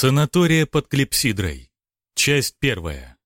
Санатория под Клипсидрой. Часть первая.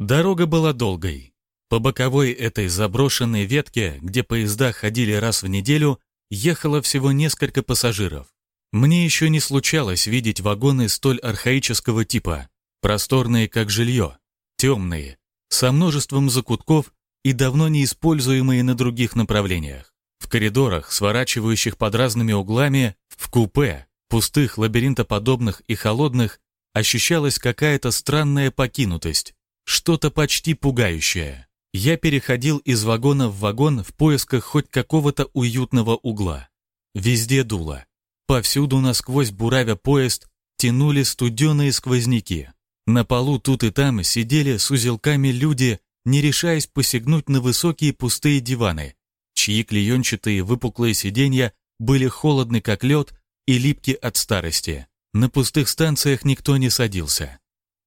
Дорога была долгой. По боковой этой заброшенной ветке, где поезда ходили раз в неделю, ехало всего несколько пассажиров. Мне еще не случалось видеть вагоны столь архаического типа, просторные как жилье, темные, со множеством закутков и давно не используемые на других направлениях. В коридорах, сворачивающих под разными углами, в купе, пустых, лабиринтоподобных и холодных, ощущалась какая-то странная покинутость, что-то почти пугающее. Я переходил из вагона в вагон в поисках хоть какого-то уютного угла. Везде дуло. Повсюду насквозь буравя поезд тянули студеные сквозняки. На полу тут и там сидели с узелками люди, не решаясь посягнуть на высокие пустые диваны, чьи клеенчатые выпуклые сиденья были холодны как лед и липки от старости. На пустых станциях никто не садился.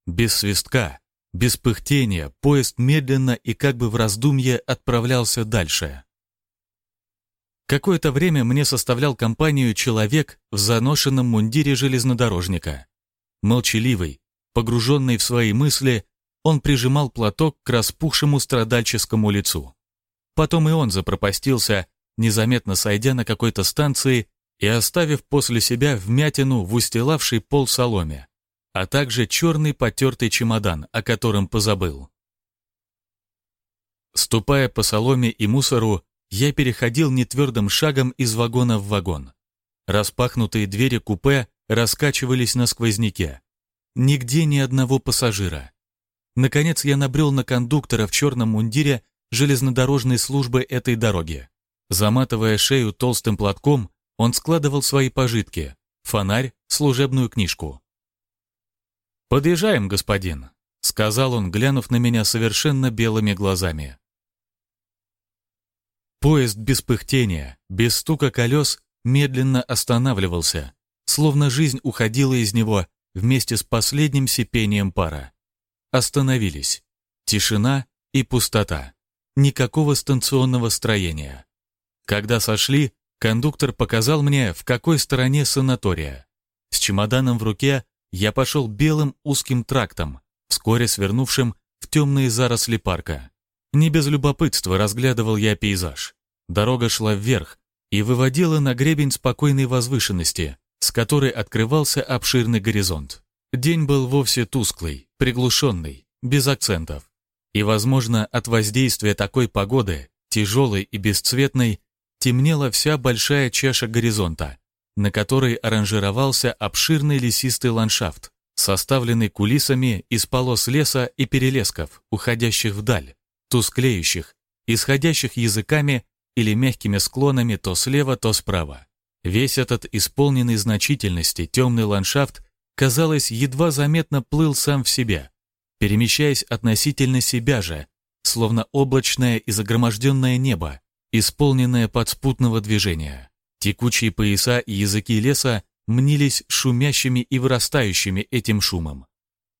Без свистка, без пыхтения поезд медленно и как бы в раздумье отправлялся дальше. Какое-то время мне составлял компанию человек в заношенном мундире железнодорожника. Молчаливый, погруженный в свои мысли, он прижимал платок к распухшему страдальческому лицу. Потом и он запропастился, незаметно сойдя на какой-то станции и оставив после себя вмятину в устилавшей пол соломе, а также черный потертый чемодан, о котором позабыл. Ступая по соломе и мусору, я переходил нетвердым шагом из вагона в вагон. Распахнутые двери купе раскачивались на сквозняке. Нигде ни одного пассажира. Наконец я набрел на кондуктора в черном мундире железнодорожной службы этой дороги. Заматывая шею толстым платком, он складывал свои пожитки, фонарь, служебную книжку. «Подъезжаем, господин», — сказал он, глянув на меня совершенно белыми глазами. Поезд без пыхтения, без стука колес медленно останавливался, словно жизнь уходила из него вместе с последним сипением пара. Остановились. Тишина и пустота. Никакого станционного строения. Когда сошли, Кондуктор показал мне, в какой стороне санатория. С чемоданом в руке я пошел белым узким трактом, вскоре свернувшим в темные заросли парка. Не без любопытства разглядывал я пейзаж. Дорога шла вверх и выводила на гребень спокойной возвышенности, с которой открывался обширный горизонт. День был вовсе тусклый, приглушенный, без акцентов. И, возможно, от воздействия такой погоды, тяжелой и бесцветной, темнела вся большая чаша горизонта, на которой аранжировался обширный лесистый ландшафт, составленный кулисами из полос леса и перелесков, уходящих вдаль, тусклеющих, исходящих языками или мягкими склонами то слева, то справа. Весь этот исполненный значительности темный ландшафт, казалось, едва заметно плыл сам в себе, перемещаясь относительно себя же, словно облачное и загроможденное небо, исполненная подспутного движения. Текучие пояса и языки леса мнились шумящими и вырастающими этим шумом.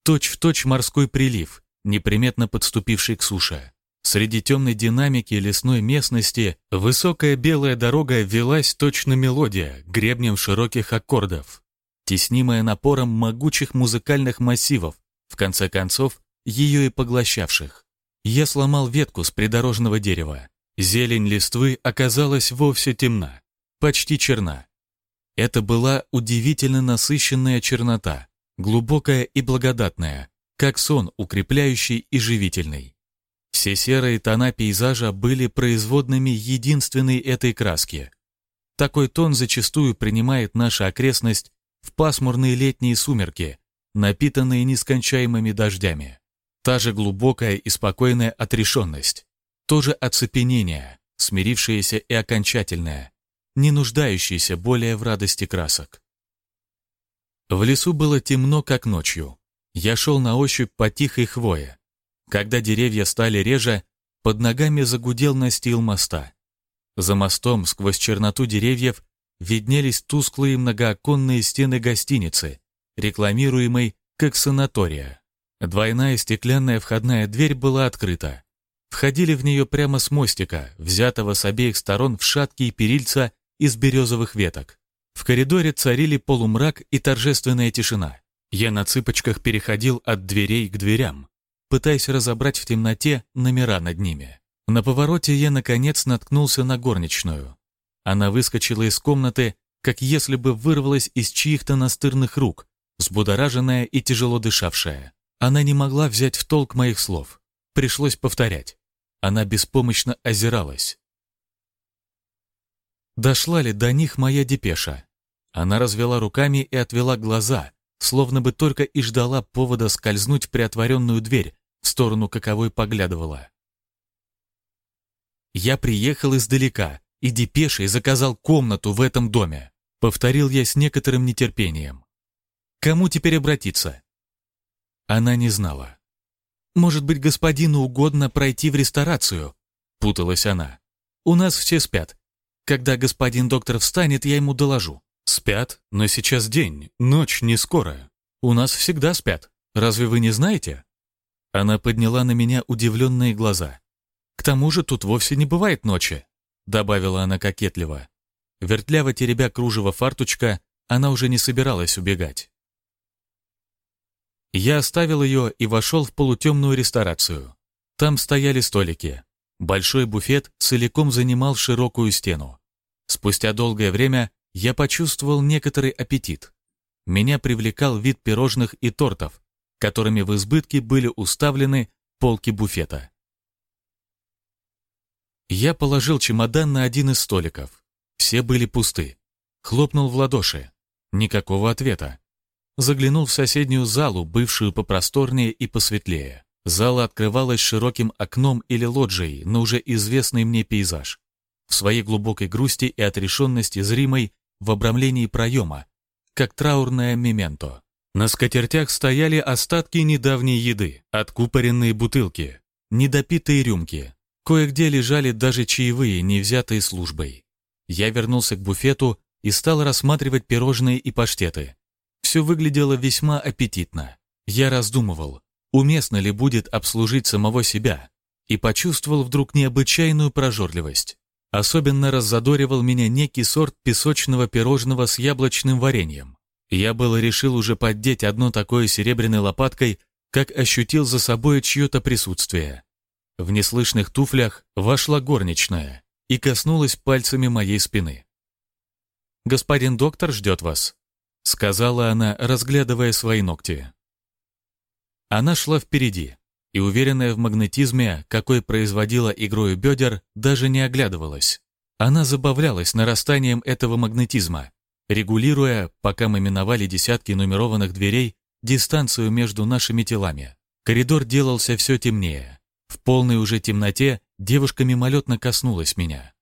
Точь-в-точь точь морской прилив, неприметно подступивший к суше. Среди темной динамики лесной местности высокая белая дорога велась точно мелодия, гребнем широких аккордов, теснимая напором могучих музыкальных массивов, в конце концов, ее и поглощавших. Я сломал ветку с придорожного дерева, Зелень листвы оказалась вовсе темна, почти черна. Это была удивительно насыщенная чернота, глубокая и благодатная, как сон укрепляющий и живительный. Все серые тона пейзажа были производными единственной этой краски. Такой тон зачастую принимает наша окрестность в пасмурные летние сумерки, напитанные нескончаемыми дождями. Та же глубокая и спокойная отрешенность, тоже оцепенение, смирившееся и окончательное, не нуждающееся более в радости красок. В лесу было темно, как ночью. Я шел на ощупь по тихой хвое. Когда деревья стали реже, под ногами загудел настил моста. За мостом, сквозь черноту деревьев, виднелись тусклые многооконные стены гостиницы, рекламируемой как санатория. Двойная стеклянная входная дверь была открыта. Входили в нее прямо с мостика, взятого с обеих сторон в шаткие перильца из березовых веток. В коридоре царили полумрак и торжественная тишина. Я на цыпочках переходил от дверей к дверям, пытаясь разобрать в темноте номера над ними. На повороте я, наконец, наткнулся на горничную. Она выскочила из комнаты, как если бы вырвалась из чьих-то настырных рук, взбудораженная и тяжело дышавшая. Она не могла взять в толк моих слов. Пришлось повторять. Она беспомощно озиралась. Дошла ли до них моя депеша? Она развела руками и отвела глаза, словно бы только и ждала повода скользнуть в приотворенную дверь, в сторону каковой поглядывала. «Я приехал издалека и депешей заказал комнату в этом доме», повторил я с некоторым нетерпением. «Кому теперь обратиться?» Она не знала. «Может быть, господину угодно пройти в ресторацию?» Путалась она. «У нас все спят. Когда господин доктор встанет, я ему доложу». «Спят, но сейчас день, ночь не скоро. У нас всегда спят. Разве вы не знаете?» Она подняла на меня удивленные глаза. «К тому же тут вовсе не бывает ночи», добавила она кокетливо. Вертляво теребя кружево фартучка, она уже не собиралась убегать. Я оставил ее и вошел в полутемную ресторацию. Там стояли столики. Большой буфет целиком занимал широкую стену. Спустя долгое время я почувствовал некоторый аппетит. Меня привлекал вид пирожных и тортов, которыми в избытке были уставлены полки буфета. Я положил чемодан на один из столиков. Все были пусты. Хлопнул в ладоши. Никакого ответа. Заглянул в соседнюю залу, бывшую попросторнее и посветлее. Зала открывалась широким окном или лоджией на уже известный мне пейзаж. В своей глубокой грусти и отрешенности зримой в обрамлении проема, как траурное мементо. На скатертях стояли остатки недавней еды, откупоренные бутылки, недопитые рюмки. Кое-где лежали даже чаевые, не взятые службой. Я вернулся к буфету и стал рассматривать пирожные и паштеты. Все выглядело весьма аппетитно. Я раздумывал, уместно ли будет обслужить самого себя, и почувствовал вдруг необычайную прожорливость. Особенно раззадоривал меня некий сорт песочного пирожного с яблочным вареньем. Я было решил уже поддеть одно такое серебряной лопаткой, как ощутил за собой чье-то присутствие. В неслышных туфлях вошла горничная и коснулась пальцами моей спины. «Господин доктор ждет вас», — сказала она, разглядывая свои ногти. Она шла впереди, и, уверенная в магнетизме, какой производила игрою бедер, даже не оглядывалась. Она забавлялась нарастанием этого магнетизма, регулируя, пока мы миновали десятки нумерованных дверей, дистанцию между нашими телами. Коридор делался все темнее. В полной уже темноте девушка мимолетно коснулась меня.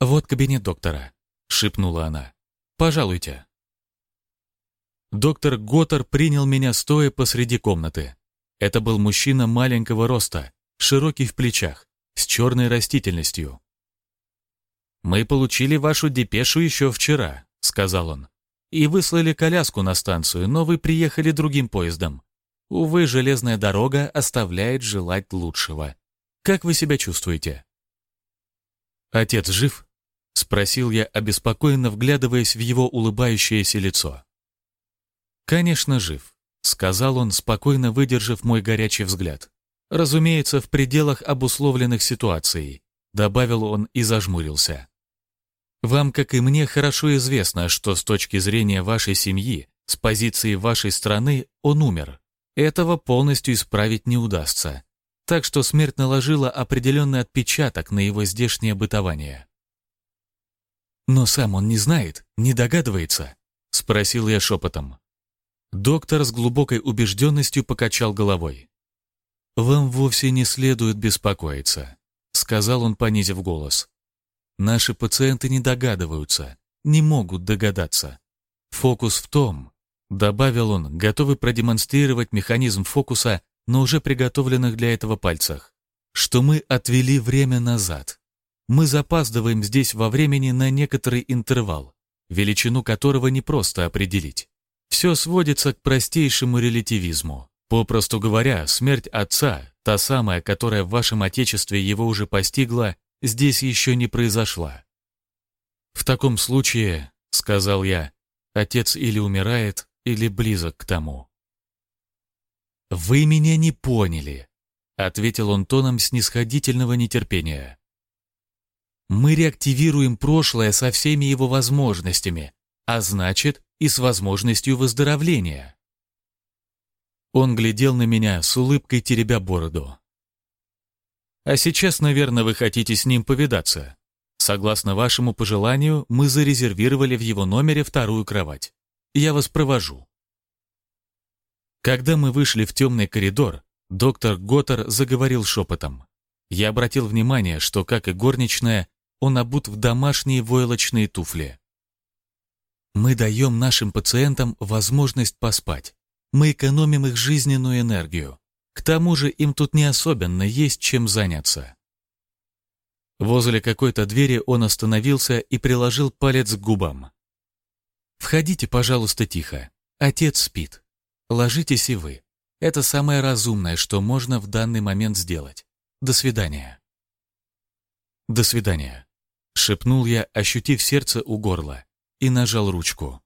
«Вот кабинет доктора», — шепнула она. «Пожалуйте». Доктор Готтер принял меня стоя посреди комнаты. Это был мужчина маленького роста, широкий в плечах, с черной растительностью. «Мы получили вашу депешу еще вчера», — сказал он, «и выслали коляску на станцию, но вы приехали другим поездом. Увы, железная дорога оставляет желать лучшего. Как вы себя чувствуете?» «Отец жив?» — спросил я, обеспокоенно вглядываясь в его улыбающееся лицо. «Конечно, жив», — сказал он, спокойно выдержав мой горячий взгляд. «Разумеется, в пределах обусловленных ситуаций», — добавил он и зажмурился. «Вам, как и мне, хорошо известно, что с точки зрения вашей семьи, с позиции вашей страны, он умер. Этого полностью исправить не удастся. Так что смерть наложила определенный отпечаток на его здешнее бытование». «Но сам он не знает, не догадывается?» — спросил я шепотом. Доктор с глубокой убежденностью покачал головой. «Вам вовсе не следует беспокоиться», — сказал он, понизив голос. «Наши пациенты не догадываются, не могут догадаться. Фокус в том», — добавил он, готовый продемонстрировать механизм фокуса на уже приготовленных для этого пальцах, «что мы отвели время назад. Мы запаздываем здесь во времени на некоторый интервал, величину которого непросто определить. Все сводится к простейшему релятивизму. Попросту говоря, смерть отца, та самая, которая в вашем отечестве его уже постигла, здесь еще не произошла. В таком случае, сказал я. Отец или умирает, или близок к тому. «Вы меня не поняли», — ответил он тоном снисходительного нетерпения. «Мы реактивируем прошлое со всеми его возможностями, а значит и с возможностью выздоровления». Он глядел на меня с улыбкой теребя бороду. «А сейчас, наверное, вы хотите с ним повидаться. Согласно вашему пожеланию, мы зарезервировали в его номере вторую кровать. Я вас провожу». Когда мы вышли в темный коридор, доктор Готтер заговорил шепотом. Я обратил внимание, что, как и горничная, он обут в домашние войлочные туфли. Мы даем нашим пациентам возможность поспать. Мы экономим их жизненную энергию. К тому же им тут не особенно есть чем заняться. Возле какой-то двери он остановился и приложил палец к губам. «Входите, пожалуйста, тихо. Отец спит. Ложитесь и вы. Это самое разумное, что можно в данный момент сделать. До свидания». «До свидания», — шепнул я, ощутив сердце у горла, и нажал ручку.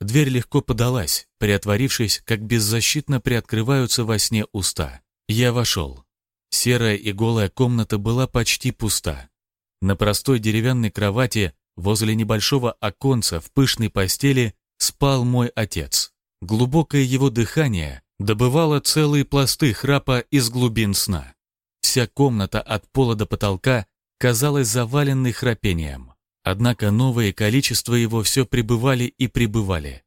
Дверь легко подалась, приотворившись, как беззащитно приоткрываются во сне уста. Я вошел. Серая и голая комната была почти пуста. На простой деревянной кровати возле небольшого оконца в пышной постели спал мой отец. Глубокое его дыхание добывало целые пласты храпа из глубин сна. Вся комната от пола до потолка казалась заваленной храпением. Однако новое количество его все пребывали и пребывали.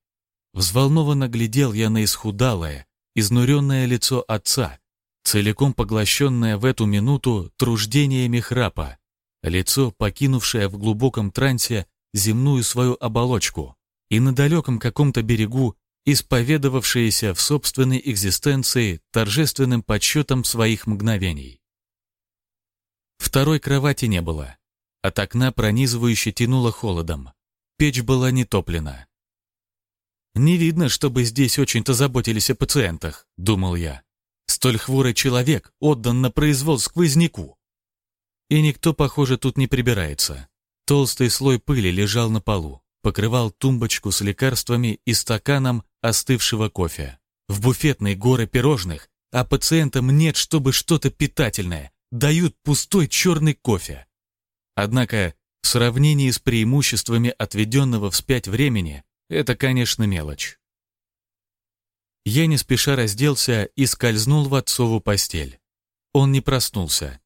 Взволнованно глядел я на исхудалое, изнуренное лицо отца, целиком поглощенное в эту минуту труждениями храпа, лицо, покинувшее в глубоком трансе земную свою оболочку, и на далеком каком-то берегу исповедовавшееся в собственной экзистенции торжественным подсчетом своих мгновений. Второй кровати не было. От окна пронизывающе тянуло холодом. Печь была не топлена. «Не видно, чтобы здесь очень-то заботились о пациентах», — думал я. «Столь хворый человек отдан на произвол сквозняку». И никто, похоже, тут не прибирается. Толстый слой пыли лежал на полу, покрывал тумбочку с лекарствами и стаканом остывшего кофе. В буфетной горы пирожных, а пациентам нет, чтобы что-то питательное. Дают пустой черный кофе. Однако, в сравнении с преимуществами отведенного вспять времени, это, конечно, мелочь. Я не спеша разделся и скользнул в отцову постель. Он не проснулся.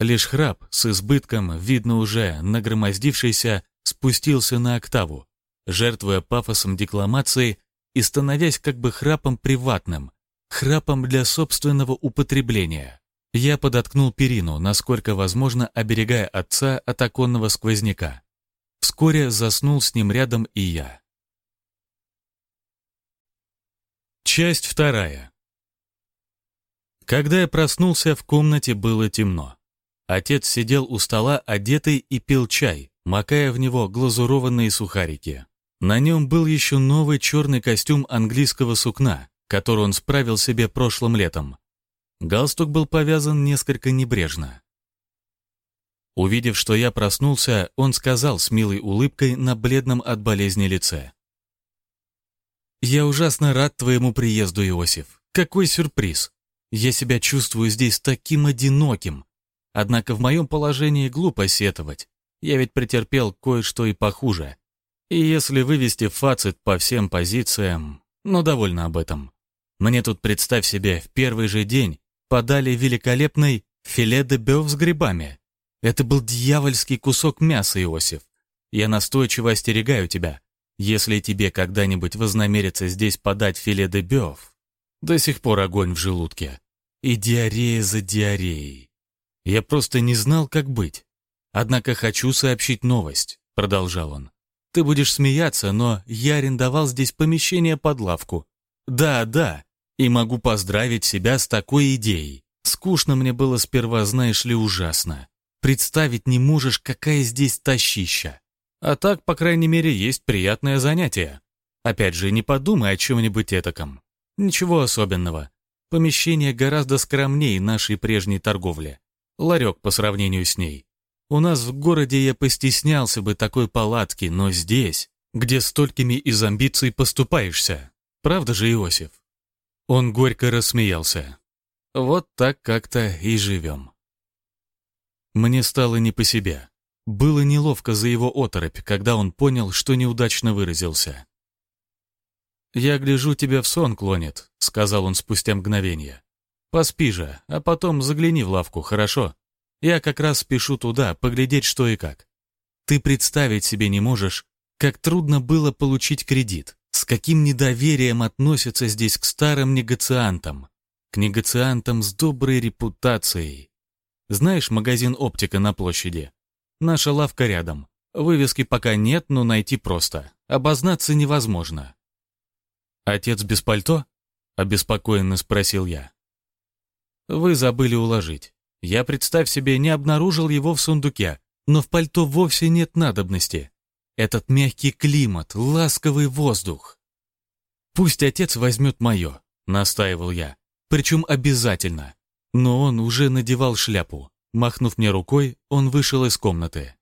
Лишь храп с избытком, видно уже нагромоздившийся, спустился на октаву, жертвуя пафосом декламации и становясь как бы храпом приватным, храпом для собственного употребления. Я подоткнул перину, насколько возможно, оберегая отца от оконного сквозняка. Вскоре заснул с ним рядом и я. Часть вторая. Когда я проснулся, в комнате было темно. Отец сидел у стола, одетый, и пил чай, макая в него глазурованные сухарики. На нем был еще новый черный костюм английского сукна, который он справил себе прошлым летом. Галстук был повязан несколько небрежно. Увидев, что я проснулся, он сказал с милой улыбкой на бледном от болезни лице. «Я ужасно рад твоему приезду, Иосиф. Какой сюрприз! Я себя чувствую здесь таким одиноким. Однако в моем положении глупо сетовать. Я ведь претерпел кое-что и похуже. И если вывести фацит по всем позициям, ну, довольно об этом. Мне тут, представь себе, в первый же день подали великолепный филе де бёв с грибами. Это был дьявольский кусок мяса, Иосиф. Я настойчиво остерегаю тебя. Если тебе когда-нибудь вознамерится здесь подать филе де бёв, до сих пор огонь в желудке. И диарея за диареей. Я просто не знал, как быть. Однако хочу сообщить новость, продолжал он. Ты будешь смеяться, но я арендовал здесь помещение под лавку. Да, да, и могу поздравить себя с такой идеей. Скучно мне было сперва, знаешь ли, ужасно. Представить не можешь, какая здесь тащища. А так, по крайней мере, есть приятное занятие. Опять же, не подумай о чем-нибудь этаком. Ничего особенного. Помещение гораздо скромнее нашей прежней торговли. Ларек по сравнению с ней. У нас в городе я постеснялся бы такой палатки, но здесь где столькими из амбиций поступаешься. Правда же, Иосиф?» Он горько рассмеялся. «Вот так как-то и живем». Мне стало не по себе. Было неловко за его оторопь, когда он понял, что неудачно выразился. «Я гляжу, тебя в сон клонит», — сказал он спустя мгновение. «Поспи же, а потом загляни в лавку, хорошо? Я как раз спешу туда, поглядеть, что и как. Ты представить себе не можешь, как трудно было получить кредит, каким недоверием относятся здесь к старым негациантам, к негациантам с доброй репутацией. Знаешь магазин «Оптика» на площади? Наша лавка рядом. Вывески пока нет, но найти просто. Обознаться невозможно. «Отец без пальто?» — обеспокоенно спросил я. «Вы забыли уложить. Я, представь себе, не обнаружил его в сундуке, но в пальто вовсе нет надобности. Этот мягкий климат, ласковый воздух. Пусть отец возьмет мое», — настаивал я. «Причем обязательно. Но он уже надевал шляпу. Махнув мне рукой, он вышел из комнаты.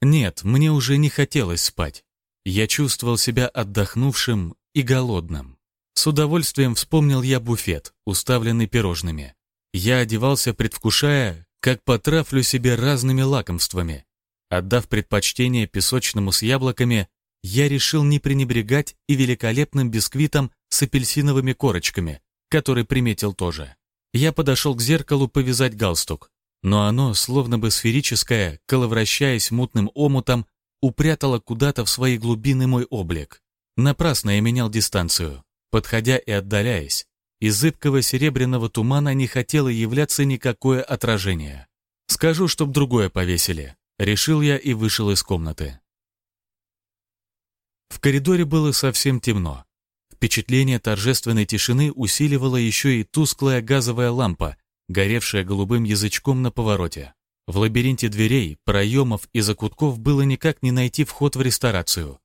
Нет, мне уже не хотелось спать. Я чувствовал себя отдохнувшим и голодным. С удовольствием вспомнил я буфет, уставленный пирожными. Я одевался, предвкушая, как потрафлю себе разными лакомствами. Отдав предпочтение песочному с яблоками, я решил не пренебрегать и великолепным бисквитом с апельсиновыми корочками, который приметил тоже. Я подошел к зеркалу повязать галстук, но оно, словно бы сферическое, коловращаясь мутным омутом, упрятало куда-то в свои глубины мой облик. Напрасно я менял дистанцию, подходя и отдаляясь. Из зыбкого серебряного тумана не хотело являться никакое отражение. Скажу, чтоб другое повесили. Решил я и вышел из комнаты. В коридоре было совсем темно. Впечатление торжественной тишины усиливала еще и тусклая газовая лампа, горевшая голубым язычком на повороте. В лабиринте дверей, проемов и закутков было никак не найти вход в ресторацию.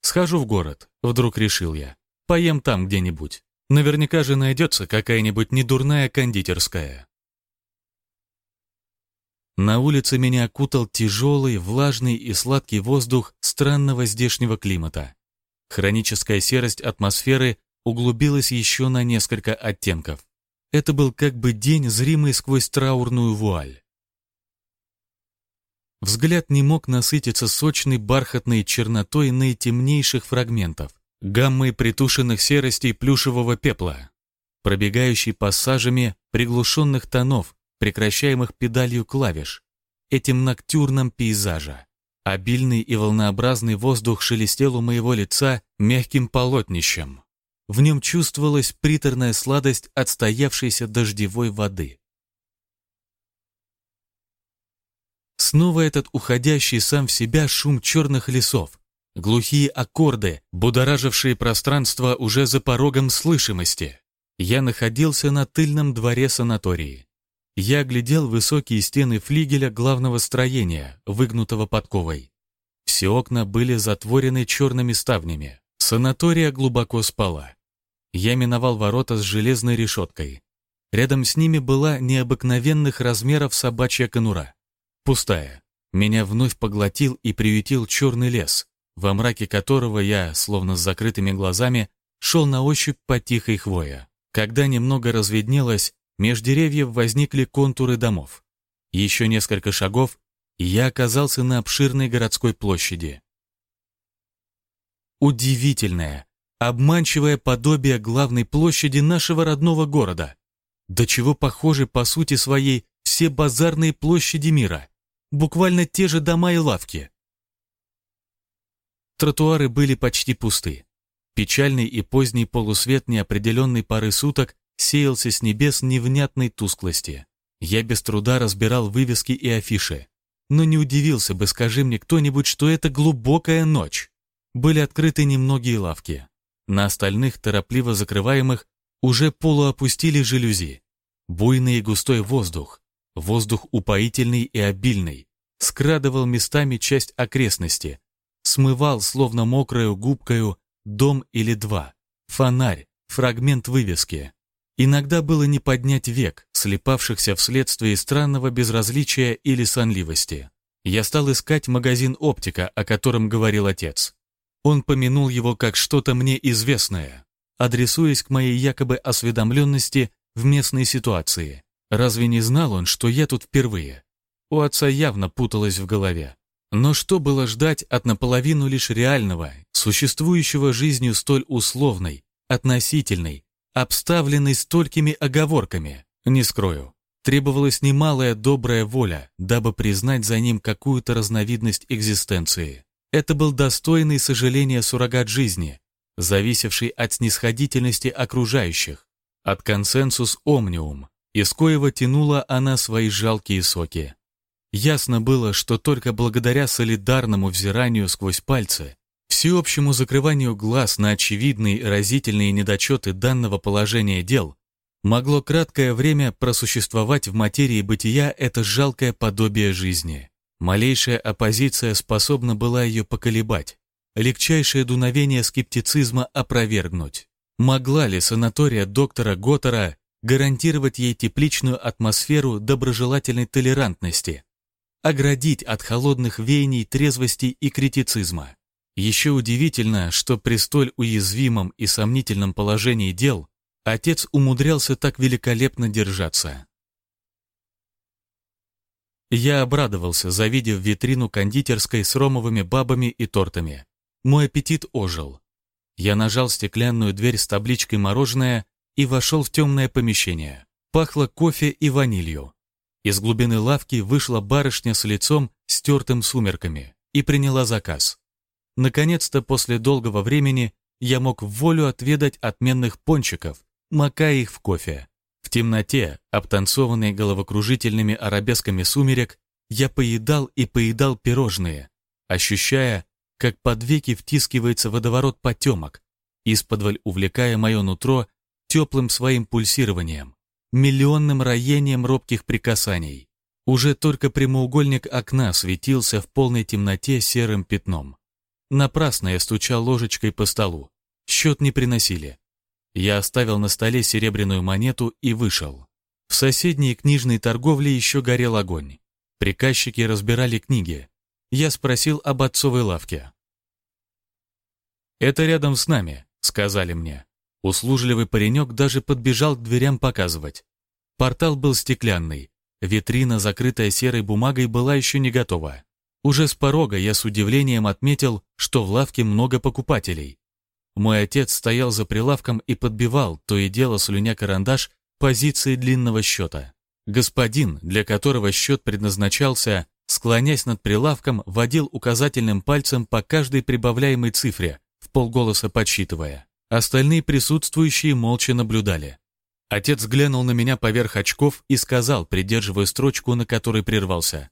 Схожу в город, вдруг решил я. Поем там где-нибудь. Наверняка же найдется какая-нибудь недурная кондитерская. На улице меня окутал тяжелый, влажный и сладкий воздух странного здешнего климата. Хроническая серость атмосферы углубилась еще на несколько оттенков. Это был как бы день, зримый сквозь траурную вуаль. Взгляд не мог насытиться сочной бархатной чернотой наитемнейших фрагментов, гаммой притушенных серостей плюшевого пепла, пробегающей пассажами приглушенных тонов, прекращаемых педалью клавиш, этим ноктюрном пейзажа. Обильный и волнообразный воздух шелестел у моего лица мягким полотнищем. В нем чувствовалась приторная сладость отстоявшейся дождевой воды. Снова этот уходящий сам в себя шум черных лесов, глухие аккорды, будоражившие пространство уже за порогом слышимости. Я находился на тыльном дворе санатории. Я глядел высокие стены флигеля главного строения, выгнутого подковой. Все окна были затворены черными ставнями. Санатория глубоко спала. Я миновал ворота с железной решеткой. Рядом с ними была необыкновенных размеров собачья конура. Пустая. Меня вновь поглотил и приютил черный лес, во мраке которого я, словно с закрытыми глазами, шел на ощупь по тихой хвое. Когда немного разведнелось, меж деревьев возникли контуры домов. Еще несколько шагов, и я оказался на обширной городской площади. Удивительное, обманчивое подобие главной площади нашего родного города. До чего похожи по сути своей все базарные площади мира буквально те же дома и лавки. Тротуары были почти пусты. Печальный и поздний полусвет неопределенной пары суток сеялся с небес невнятной тусклости. Я без труда разбирал вывески и афиши. Но не удивился бы, скажи мне кто-нибудь, что это глубокая ночь. Были открыты немногие лавки. На остальных, торопливо закрываемых, уже полуопустили жалюзи. Буйный и густой воздух, Воздух упоительный и обильный, скрадывал местами часть окрестности, смывал, словно мокрою губкою, дом или два, фонарь, фрагмент вывески. Иногда было не поднять век, слепавшихся вследствие странного безразличия или сонливости. Я стал искать магазин «Оптика», о котором говорил отец. Он помянул его как что-то мне известное, адресуясь к моей якобы осведомленности в местной ситуации. Разве не знал он, что я тут впервые? У отца явно путалось в голове. Но что было ждать от наполовину лишь реального, существующего жизнью столь условной, относительной, обставленной столькими оговорками? Не скрою. Требовалась немалая добрая воля, дабы признать за ним какую-то разновидность экзистенции. Это был достойный сожаления суррогат жизни, зависевший от снисходительности окружающих, от консенсус омниум, из коего тянула она свои жалкие соки. Ясно было, что только благодаря солидарному взиранию сквозь пальцы, всеобщему закрыванию глаз на очевидные разительные недочеты данного положения дел, могло краткое время просуществовать в материи бытия это жалкое подобие жизни. Малейшая оппозиция способна была ее поколебать, легчайшее дуновение скептицизма опровергнуть. Могла ли санатория доктора Готтера гарантировать ей тепличную атмосферу доброжелательной толерантности, оградить от холодных веяний трезвости и критицизма? Еще удивительно, что при столь уязвимом и сомнительном положении дел отец умудрялся так великолепно держаться. Я обрадовался, завидев витрину кондитерской с ромовыми бабами и тортами. Мой аппетит ожил. Я нажал стеклянную дверь с табличкой «Мороженое» и вошел в темное помещение. Пахло кофе и ванилью. Из глубины лавки вышла барышня с лицом, стертым сумерками, и приняла заказ. Наконец-то, после долгого времени, я мог в волю отведать отменных пончиков, макая их в кофе. В темноте, обтанцованной головокружительными арабесками сумерек, я поедал и поедал пирожные, ощущая, как под веки втискивается водоворот потемок, исподволь увлекая мое нутро теплым своим пульсированием, миллионным роением робких прикасаний. Уже только прямоугольник окна светился в полной темноте серым пятном. Напрасно я стучал ложечкой по столу. Счет не приносили. Я оставил на столе серебряную монету и вышел. В соседней книжной торговле еще горел огонь. Приказчики разбирали книги, я спросил об отцовой лавке. «Это рядом с нами», — сказали мне. Услужливый паренек даже подбежал к дверям показывать. Портал был стеклянный, витрина, закрытая серой бумагой, была еще не готова. Уже с порога я с удивлением отметил, что в лавке много покупателей. Мой отец стоял за прилавком и подбивал, то и дело слюня карандаш, позиции длинного счета. Господин, для которого счет предназначался, склонясь над прилавком, водил указательным пальцем по каждой прибавляемой цифре, в полголоса подсчитывая. Остальные присутствующие молча наблюдали. Отец глянул на меня поверх очков и сказал, придерживая строчку, на которой прервался.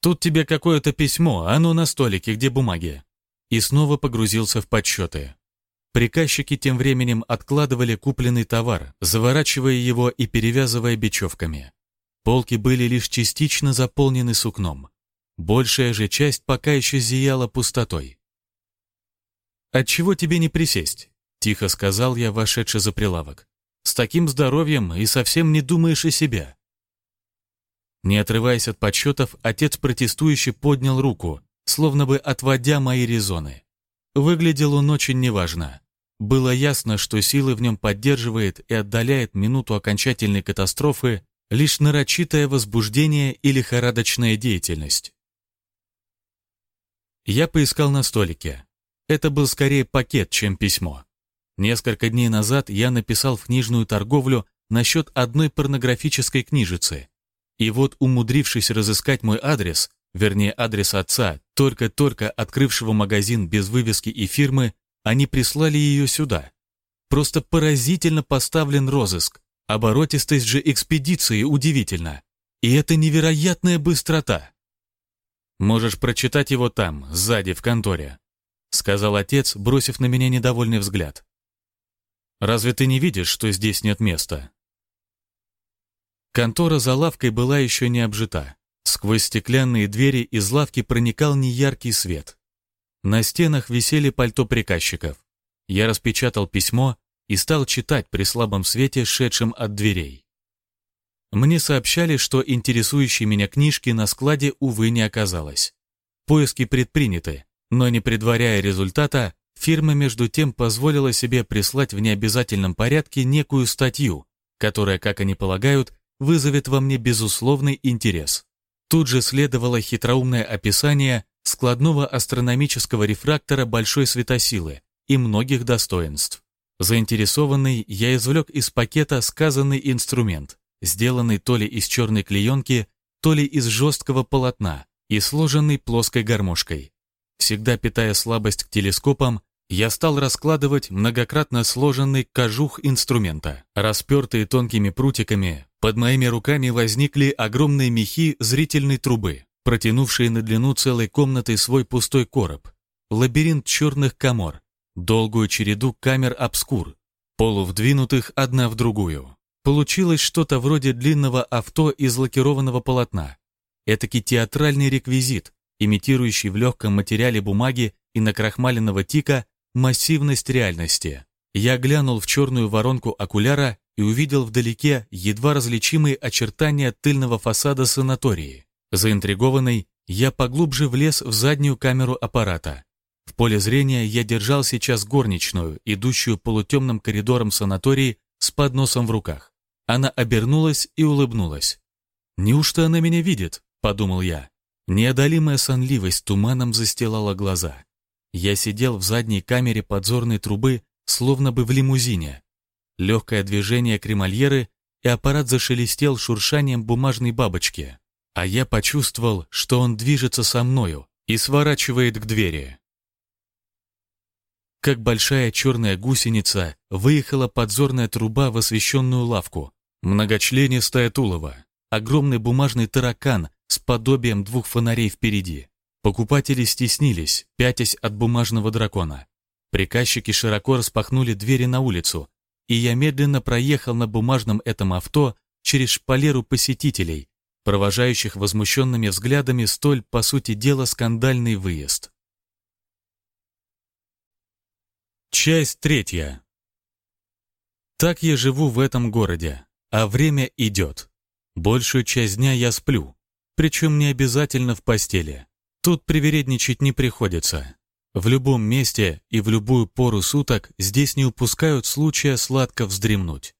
«Тут тебе какое-то письмо, оно на столике, где бумаги». И снова погрузился в подсчеты. Приказчики тем временем откладывали купленный товар, заворачивая его и перевязывая бечевками. Полки были лишь частично заполнены сукном. Большая же часть пока еще зияла пустотой. «Отчего тебе не присесть?» — тихо сказал я, вошедший за прилавок. «С таким здоровьем и совсем не думаешь о себе». Не отрываясь от подсчетов, отец протестующе поднял руку, словно бы отводя мои резоны. Выглядел он очень неважно. Было ясно, что силы в нем поддерживает и отдаляет минуту окончательной катастрофы лишь нарочитое возбуждение и лихорадочная деятельность. Я поискал на столике. Это был скорее пакет, чем письмо. Несколько дней назад я написал в книжную торговлю насчет одной порнографической книжицы. И вот, умудрившись разыскать мой адрес, вернее адрес отца, только-только открывшего магазин без вывески и фирмы, они прислали ее сюда. Просто поразительно поставлен розыск, Оборотистость же экспедиции удивительна. И это невероятная быстрота. Можешь прочитать его там, сзади, в конторе, сказал отец, бросив на меня недовольный взгляд. Разве ты не видишь, что здесь нет места? Контора за лавкой была еще не обжита. Сквозь стеклянные двери из лавки проникал неяркий свет. На стенах висели пальто приказчиков. Я распечатал письмо и стал читать при слабом свете, шедшем от дверей. Мне сообщали, что интересующей меня книжки на складе, увы, не оказалось. Поиски предприняты, Но не предваряя результата, фирма между тем позволила себе прислать в необязательном порядке некую статью, которая, как они полагают, вызовет во мне безусловный интерес. Тут же следовало хитроумное описание складного астрономического рефрактора большой светосилы и многих достоинств. Заинтересованный, я извлек из пакета сказанный инструмент, сделанный то ли из черной клеенки, то ли из жесткого полотна и сложенный плоской гармошкой. Всегда питая слабость к телескопам, я стал раскладывать многократно сложенный кожух инструмента. Распертые тонкими прутиками, под моими руками возникли огромные мехи зрительной трубы, протянувшие на длину целой комнаты свой пустой короб, лабиринт черных комор, долгую череду камер-обскур, полувдвинутых одна в другую. Получилось что-то вроде длинного авто из лакированного полотна. Этакий театральный реквизит, имитирующий в легком материале бумаги и накрахмаленного тика массивность реальности. Я глянул в черную воронку окуляра и увидел вдалеке едва различимые очертания тыльного фасада санатории. Заинтригованный, я поглубже влез в заднюю камеру аппарата. В поле зрения я держал сейчас горничную, идущую полутемным коридором санатории с подносом в руках. Она обернулась и улыбнулась. «Неужто она меня видит?» – подумал я. Неодолимая сонливость туманом застилала глаза. Я сидел в задней камере подзорной трубы, словно бы в лимузине. Легкое движение кремольеры, и аппарат зашелестел шуршанием бумажной бабочки. А я почувствовал, что он движется со мною и сворачивает к двери. Как большая черная гусеница выехала подзорная труба в освещенную лавку, многочленистая тулова, огромный бумажный таракан с подобием двух фонарей впереди. Покупатели стеснились, пятясь от бумажного дракона. Приказчики широко распахнули двери на улицу, и я медленно проехал на бумажном этом авто через шпалеру посетителей, провожающих возмущенными взглядами столь, по сути дела, скандальный выезд. Часть третья. Так я живу в этом городе, а время идет. Большую часть дня я сплю, причем не обязательно в постели. Тут привередничать не приходится. В любом месте и в любую пору суток здесь не упускают случая сладко вздремнуть.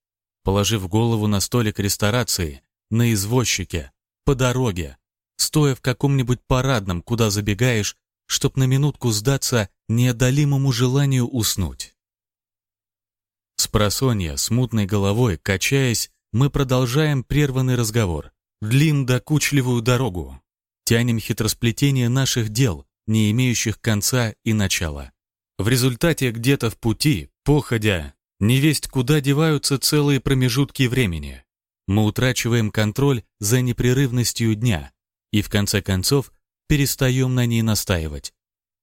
Положив голову на столик ресторации, на извозчике, по дороге, стоя в каком-нибудь парадном, куда забегаешь, чтоб на минутку сдаться неодолимому желанию уснуть. С просонья, смутной головой, качаясь, мы продолжаем прерванный разговор, длин докучливую дорогу, тянем хитросплетение наших дел, не имеющих конца и начала. В результате где-то в пути, походя, невесть куда деваются целые промежутки времени. Мы утрачиваем контроль за непрерывностью дня и, в конце концов, перестаем на ней настаивать.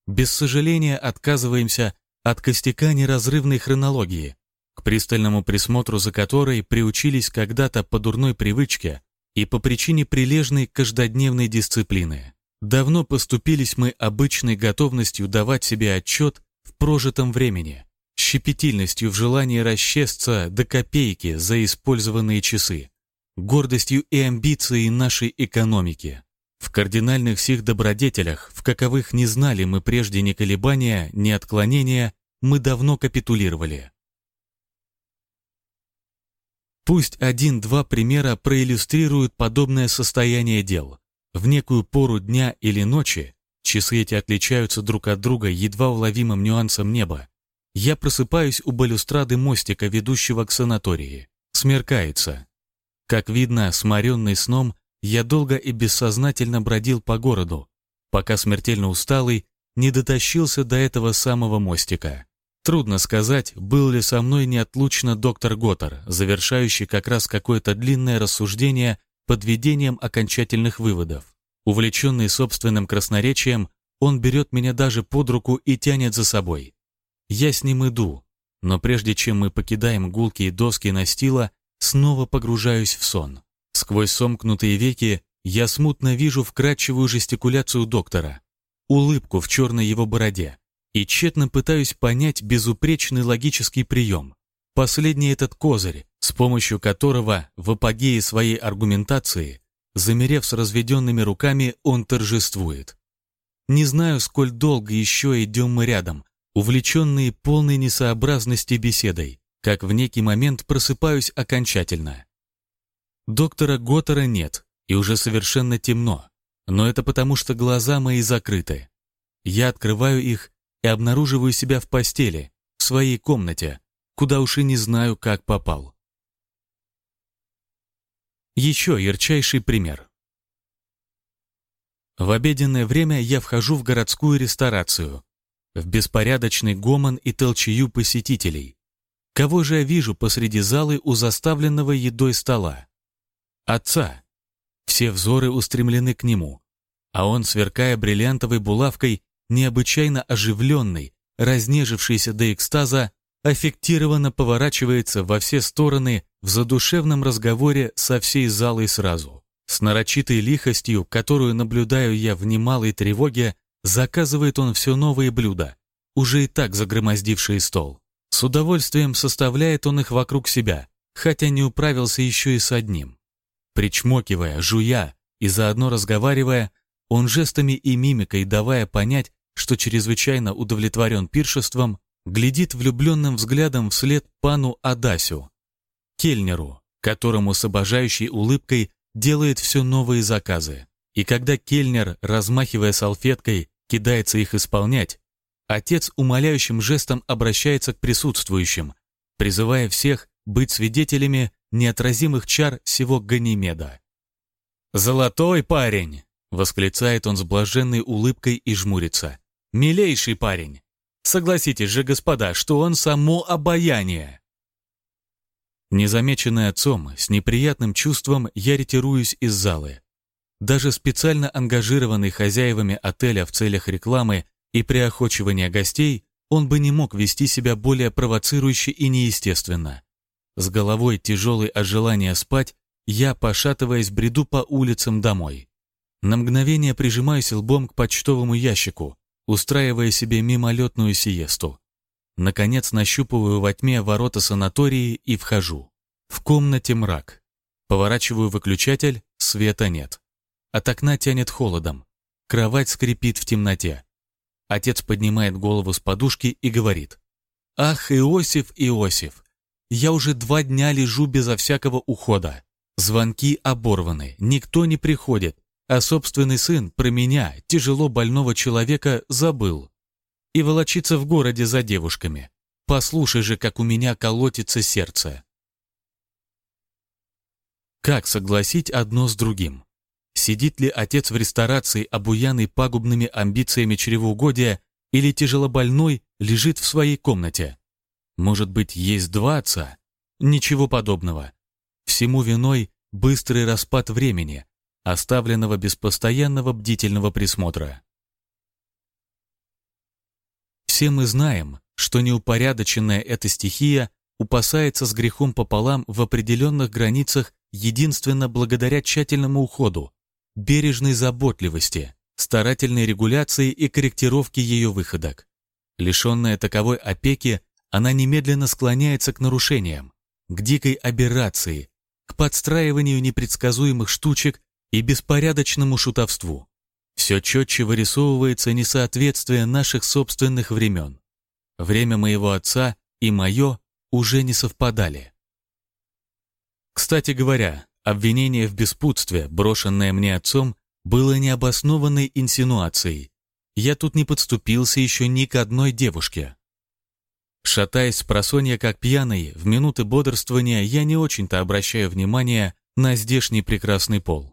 Без сожаления отказываемся от костяка неразрывной хронологии, к пристальному присмотру за которой приучились когда-то по дурной привычке и по причине прилежной каждодневной дисциплины. Давно поступились мы обычной готовностью давать себе отчет в прожитом времени, щепетильностью в желании расчесться до копейки за использованные часы, гордостью и амбицией нашей экономики. В кардинальных сих добродетелях, в каковых не знали мы прежде ни колебания, ни отклонения, мы давно капитулировали. Пусть один-два примера проиллюстрируют подобное состояние дел. В некую пору дня или ночи, часы эти отличаются друг от друга едва уловимым нюансом неба, я просыпаюсь у балюстрады мостика, ведущего к санатории. Смеркается. Как видно, сморенный сном, я долго и бессознательно бродил по городу, пока смертельно усталый не дотащился до этого самого мостика. Трудно сказать, был ли со мной неотлучно доктор Готтер, завершающий как раз какое-то длинное рассуждение под ведением окончательных выводов. Увлеченный собственным красноречием, он берет меня даже под руку и тянет за собой. Я с ним иду, но прежде чем мы покидаем гулкие доски настила, снова погружаюсь в сон. Сквозь сомкнутые веки я смутно вижу вкрадчивую жестикуляцию доктора, улыбку в черной его бороде, и тщетно пытаюсь понять безупречный логический прием. Последний этот козырь, с помощью которого в апогее своей аргументации, замерев с разведенными руками, он торжествует. Не знаю, сколь долго еще идем мы рядом, увлеченные полной несообразности беседой, как в некий момент просыпаюсь окончательно. Доктора Готтера нет, и уже совершенно темно, но это потому, что глаза мои закрыты. Я открываю их и обнаруживаю себя в постели, в своей комнате, куда уж и не знаю, как попал. Еще ярчайший пример. В обеденное время я вхожу в городскую ресторацию, в беспорядочный гомон и толчею посетителей. Кого же я вижу посреди залы у заставленного едой стола? Отца. Все взоры устремлены к нему, а он, сверкая бриллиантовой булавкой, необычайно оживленный, разнежившийся до экстаза, аффектированно поворачивается во все стороны в задушевном разговоре со всей залой сразу. С нарочитой лихостью, которую наблюдаю я в немалой тревоге, заказывает он все новые блюда, уже и так загромоздившие стол. С удовольствием составляет он их вокруг себя, хотя не управился еще и с одним. Причмокивая, жуя и заодно разговаривая, он жестами и мимикой, давая понять, что чрезвычайно удовлетворен пиршеством, глядит влюбленным взглядом вслед пану Адасю, кельнеру, которому с обожающей улыбкой делает все новые заказы. И когда кельнер, размахивая салфеткой, кидается их исполнять, отец умоляющим жестом обращается к присутствующим, призывая всех быть свидетелями неотразимых чар сего Ганимеда. «Золотой парень!» — восклицает он с блаженной улыбкой и жмурится. «Милейший парень! Согласитесь же, господа, что он само обаяние!» Незамеченный отцом, с неприятным чувством я ретируюсь из залы. Даже специально ангажированный хозяевами отеля в целях рекламы и приохочивания гостей, он бы не мог вести себя более провоцирующе и неестественно. С головой тяжелой от желания спать, я, пошатываясь, бреду по улицам домой. На мгновение прижимаюсь лбом к почтовому ящику, устраивая себе мимолетную сиесту. Наконец нащупываю во тьме ворота санатории и вхожу. В комнате мрак. Поворачиваю выключатель, света нет. От окна тянет холодом. Кровать скрипит в темноте. Отец поднимает голову с подушки и говорит. «Ах, Иосиф, Иосиф, я уже два дня лежу безо всякого ухода. Звонки оборваны, никто не приходит, а собственный сын про меня, тяжело больного человека, забыл. И волочится в городе за девушками. Послушай же, как у меня колотится сердце. Как согласить одно с другим? Сидит ли отец в ресторации, обуянный пагубными амбициями чревоугодия, или тяжелобольной лежит в своей комнате? Может быть, есть два отца? Ничего подобного. Всему виной быстрый распад времени, оставленного без постоянного бдительного присмотра. Все мы знаем, что неупорядоченная эта стихия упасается с грехом пополам в определенных границах единственно благодаря тщательному уходу, бережной заботливости, старательной регуляции и корректировке ее выходок. Лишенная таковой опеки, она немедленно склоняется к нарушениям, к дикой аберрации, к подстраиванию непредсказуемых штучек и беспорядочному шутовству. Все четче вырисовывается несоответствие наших собственных времен. Время моего отца и мое уже не совпадали. Кстати говоря, обвинение в беспутстве, брошенное мне отцом, было необоснованной инсинуацией. Я тут не подступился еще ни к одной девушке. Шатаясь с просонья как пьяный, в минуты бодрствования я не очень-то обращаю внимание на здешний прекрасный пол.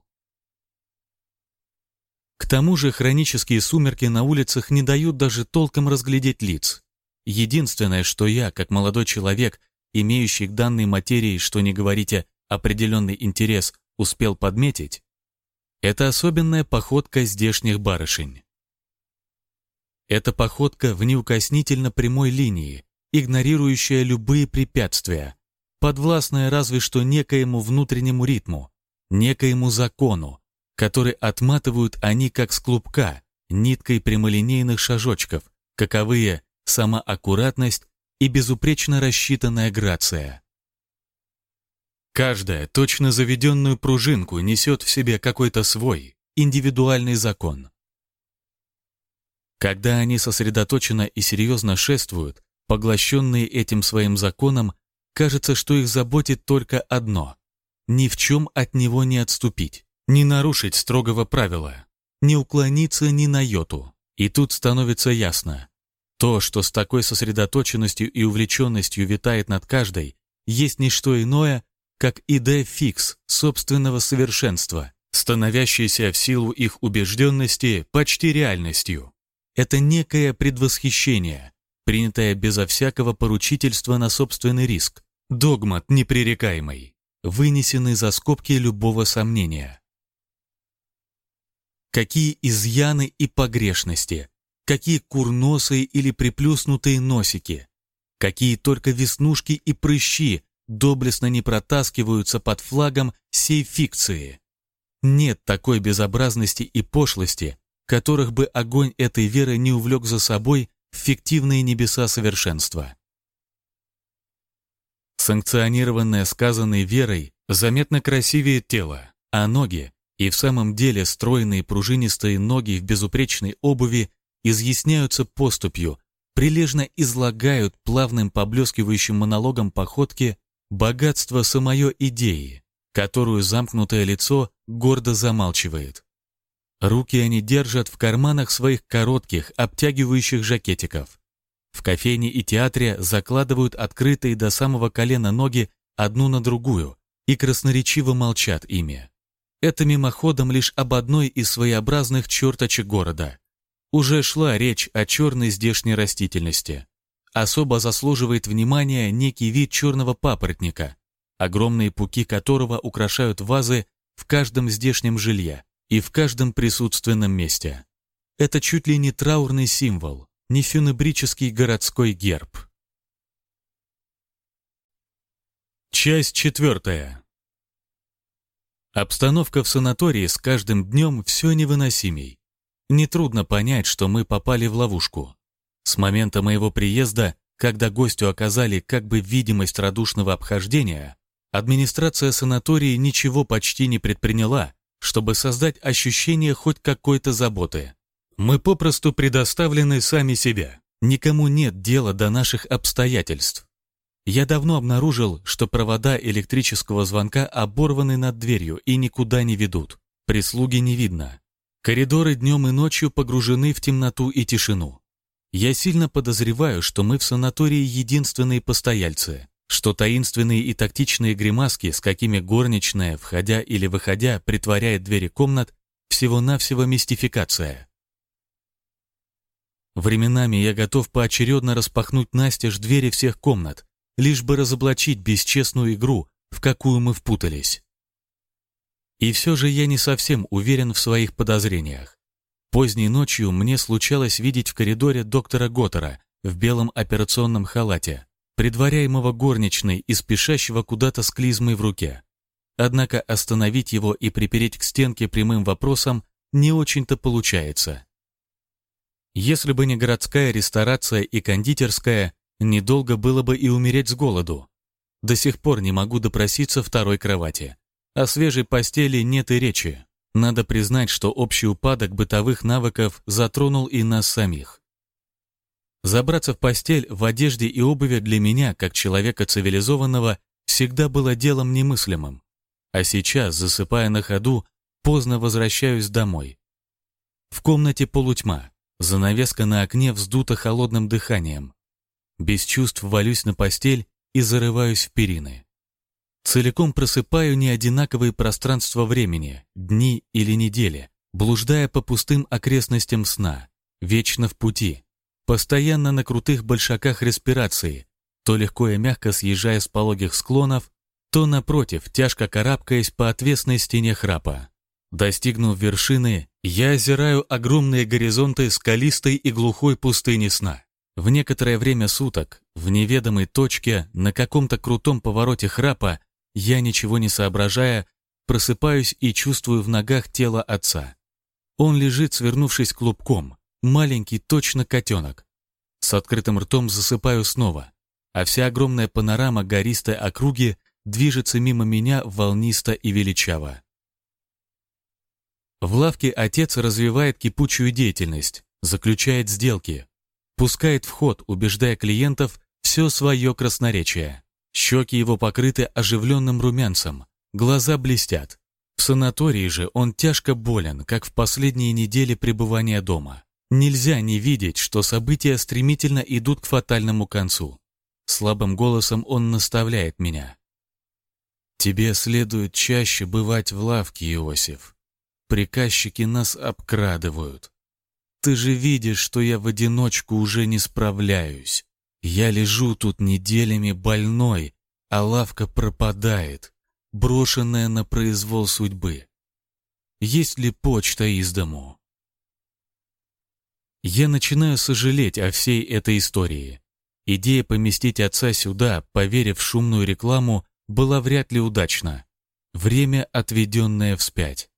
К тому же хронические сумерки на улицах не дают даже толком разглядеть лиц. Единственное, что я, как молодой человек, имеющий к данной материи, что не говорите, определенный интерес, успел подметить, это особенная походка здешних барышень. Это походка в неукоснительно прямой линии, игнорирующая любые препятствия, подвластная разве что некоему внутреннему ритму, некоему закону, который отматывают они как с клубка, ниткой прямолинейных шажочков, каковые сама аккуратность и безупречно рассчитанная грация. Каждая точно заведенную пружинку несет в себе какой-то свой, индивидуальный закон. Когда они сосредоточенно и серьезно шествуют, поглощенные этим своим законом, кажется, что их заботит только одно — ни в чем от него не отступить, не нарушить строгого правила, не уклониться ни на йоту. И тут становится ясно. То, что с такой сосредоточенностью и увлеченностью витает над каждой, есть не что иное, как идея фикс собственного совершенства, становящаяся в силу их убежденности почти реальностью. Это некое предвосхищение, принятое безо всякого поручительства на собственный риск, догмат непререкаемый, вынесенный за скобки любого сомнения. Какие изъяны и погрешности, какие курносые или приплюснутые носики, какие только веснушки и прыщи доблестно не протаскиваются под флагом сей фикции. Нет такой безобразности и пошлости, которых бы огонь этой веры не увлек за собой в фиктивные небеса совершенства. Санкционированное сказанной верой заметно красивее тело, а ноги, и в самом деле стройные пружинистые ноги в безупречной обуви изъясняются поступью, прилежно излагают плавным поблескивающим монологом походки богатство самой идеи, которую замкнутое лицо гордо замалчивает. Руки они держат в карманах своих коротких, обтягивающих жакетиков. В кофейне и театре закладывают открытые до самого колена ноги одну на другую и красноречиво молчат ими. Это мимоходом лишь об одной из своеобразных черточек города. Уже шла речь о черной здешней растительности. Особо заслуживает внимания некий вид черного папоротника, огромные пуки которого украшают вазы в каждом здешнем жилье и в каждом присутственном месте. Это чуть ли не траурный символ, не фюнебрический городской герб. Часть четвертая. Обстановка в санатории с каждым днем все невыносимей. Нетрудно понять, что мы попали в ловушку. С момента моего приезда, когда гостю оказали как бы видимость радушного обхождения, администрация санатории ничего почти не предприняла, чтобы создать ощущение хоть какой-то заботы. Мы попросту предоставлены сами себе. Никому нет дела до наших обстоятельств. Я давно обнаружил, что провода электрического звонка оборваны над дверью и никуда не ведут. Прислуги не видно. Коридоры днем и ночью погружены в темноту и тишину. Я сильно подозреваю, что мы в санатории единственные постояльцы что таинственные и тактичные гримаски, с какими горничная, входя или выходя, притворяет двери комнат, всего-навсего мистификация. Временами я готов поочередно распахнуть настежь двери всех комнат, лишь бы разоблачить бесчестную игру, в какую мы впутались. И все же я не совсем уверен в своих подозрениях. Поздней ночью мне случалось видеть в коридоре доктора Готтера в белом операционном халате предваряемого горничной и спешащего куда-то с клизмой в руке. Однако остановить его и припереть к стенке прямым вопросом не очень-то получается. Если бы не городская ресторация и кондитерская, недолго было бы и умереть с голоду. До сих пор не могу допроситься второй кровати. О свежей постели нет и речи. Надо признать, что общий упадок бытовых навыков затронул и нас самих. Забраться в постель в одежде и обуви для меня, как человека цивилизованного, всегда было делом немыслимым. А сейчас, засыпая на ходу, поздно возвращаюсь домой. В комнате полутьма, занавеска на окне вздута холодным дыханием. Без чувств валюсь на постель и зарываюсь в перины. Целиком просыпаю неодинаковые пространства времени, дни или недели, блуждая по пустым окрестностям сна, вечно в пути, Постоянно на крутых большаках респирации, то легко и мягко съезжая с пологих склонов, то, напротив, тяжко карабкаясь по отвесной стене храпа. Достигнув вершины, я озираю огромные горизонты скалистой и глухой пустыни сна. В некоторое время суток, в неведомой точке, на каком-то крутом повороте храпа, я, ничего не соображая, просыпаюсь и чувствую в ногах тело отца. Он лежит, свернувшись клубком, Маленький, точно котенок. С открытым ртом засыпаю снова, а вся огромная панорама гористой округи движется мимо меня волнисто и величаво. В лавке отец развивает кипучую деятельность, заключает сделки, пускает в ход, убеждая клиентов все свое красноречие. Щеки его покрыты оживленным румянцем, глаза блестят. В санатории же он тяжко болен, как в последние недели пребывания дома. Нельзя не видеть, что события стремительно идут к фатальному концу. Слабым голосом он наставляет меня. «Тебе следует чаще бывать в лавке, Иосиф. Приказчики нас обкрадывают. Ты же видишь, что я в одиночку уже не справляюсь. Я лежу тут неделями больной, а лавка пропадает, брошенная на произвол судьбы. Есть ли почта из дому? Я начинаю сожалеть о всей этой истории. Идея поместить отца сюда, поверив в шумную рекламу, была вряд ли удачна. Время, отведенное вспять.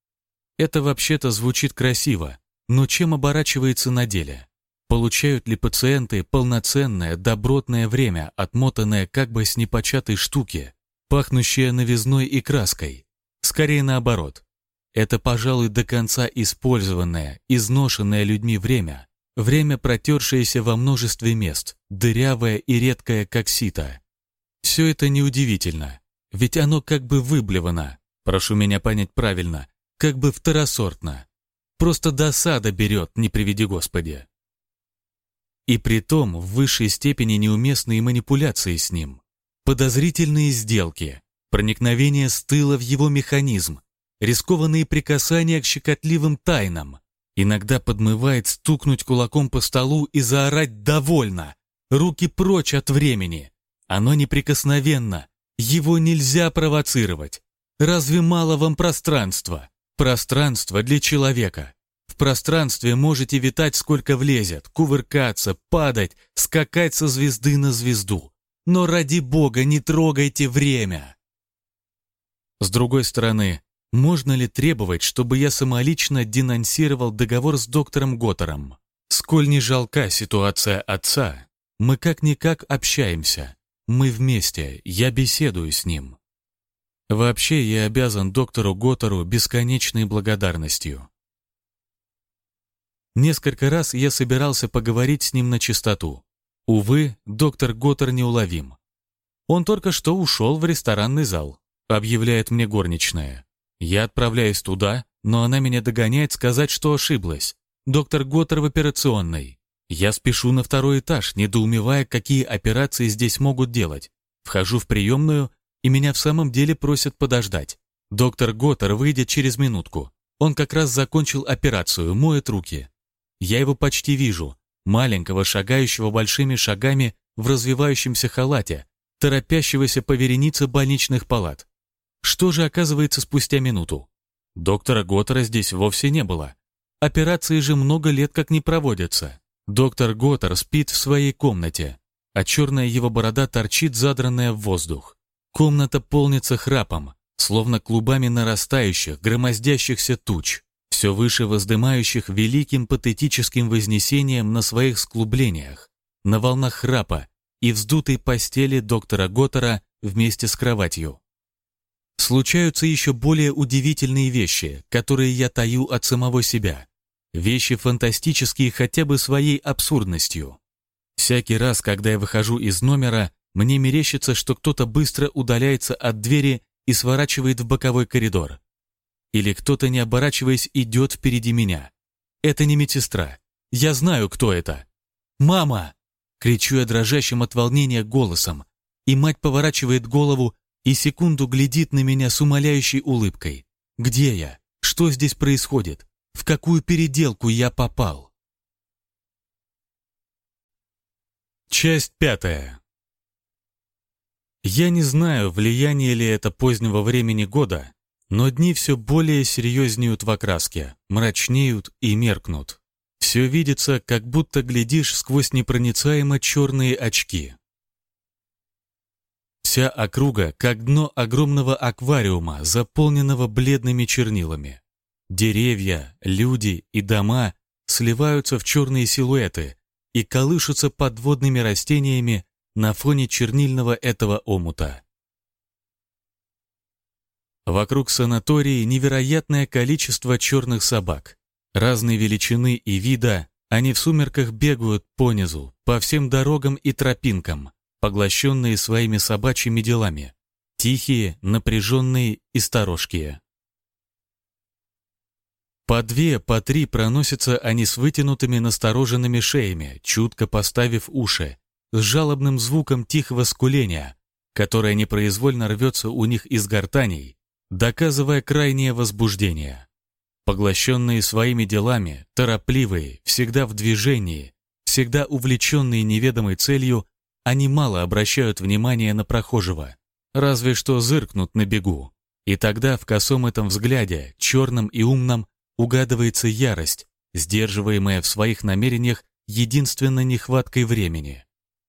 Это вообще-то звучит красиво, но чем оборачивается на деле? Получают ли пациенты полноценное, добротное время, отмотанное как бы с непочатой штуки, пахнущее новизной и краской? Скорее наоборот. Это, пожалуй, до конца использованное, изношенное людьми время, время, протершееся во множестве мест, дырявое и редкое, как сито. Все это неудивительно, ведь оно как бы выблевано, прошу меня понять правильно, как бы второсортно. Просто досада берет, не приведи Господи. И при том в высшей степени неуместные манипуляции с ним, подозрительные сделки, проникновение с тыла в его механизм, рискованные прикасания к щекотливым тайнам. Иногда подмывает стукнуть кулаком по столу и заорать «довольно!» Руки прочь от времени. Оно неприкосновенно. Его нельзя провоцировать. Разве мало вам пространства? Пространство для человека. В пространстве можете витать сколько влезет, кувыркаться, падать, скакать со звезды на звезду. Но ради бога не трогайте время. С другой стороны, можно ли требовать, чтобы я самолично денонсировал договор с доктором Готтером? Сколь не жалка ситуация отца, мы как-никак общаемся. Мы вместе, я беседую с ним. Вообще, я обязан доктору Готтеру бесконечной благодарностью. Несколько раз я собирался поговорить с ним на чистоту. Увы, доктор Готтер неуловим. Он только что ушел в ресторанный зал, объявляет мне горничная. Я отправляюсь туда, но она меня догоняет сказать, что ошиблась. Доктор Готтер в операционной. Я спешу на второй этаж, недоумевая, какие операции здесь могут делать. Вхожу в приемную, и меня в самом деле просят подождать. Доктор Готтер выйдет через минутку. Он как раз закончил операцию, моет руки. Я его почти вижу, маленького, шагающего большими шагами в развивающемся халате, торопящегося по веренице больничных палат. Что же оказывается спустя минуту? Доктора Готтера здесь вовсе не было. Операции же много лет как не проводятся. Доктор Готтер спит в своей комнате, а черная его борода торчит, задранная в воздух. Комната полнится храпом, словно клубами нарастающих, громоздящихся туч все выше воздымающих великим патетическим вознесением на своих склублениях, на волнах храпа и вздутой постели доктора Готтера вместе с кроватью. Случаются еще более удивительные вещи, которые я таю от самого себя. Вещи фантастические хотя бы своей абсурдностью. Всякий раз, когда я выхожу из номера, мне мерещится, что кто-то быстро удаляется от двери и сворачивает в боковой коридор. Или кто-то, не оборачиваясь, идет впереди меня. Это не медсестра. Я знаю, кто это. «Мама!» — кричу я дрожащим от волнения голосом, и мать поворачивает голову и секунду глядит на меня с умоляющей улыбкой. «Где я? Что здесь происходит? В какую переделку я попал?» Часть пятая. Я не знаю, влияние ли это позднего времени года, но дни все более серьезнеют в окраске, мрачнеют и меркнут. Все видится, как будто глядишь сквозь непроницаемо черные очки. Вся округа, как дно огромного аквариума, заполненного бледными чернилами. Деревья, люди и дома сливаются в черные силуэты и колышутся подводными растениями на фоне чернильного этого омута. Вокруг санатории невероятное количество черных собак, разной величины и вида, Они в сумерках бегают понизу, по всем дорогам и тропинкам, поглощенные своими собачьими делами, тихие, напряженные и сторожкие. По две, по три проносятся они с вытянутыми настороженными шеями, чутко поставив уши, с жалобным звуком тихого скуления, которое непроизвольно рвется у них из гортаней, доказывая крайнее возбуждение. Поглощенные своими делами, торопливые, всегда в движении, всегда увлеченные неведомой целью, они мало обращают внимания на прохожего, разве что зыркнут на бегу. И тогда в косом этом взгляде, черном и умном, угадывается ярость, сдерживаемая в своих намерениях единственной нехваткой времени.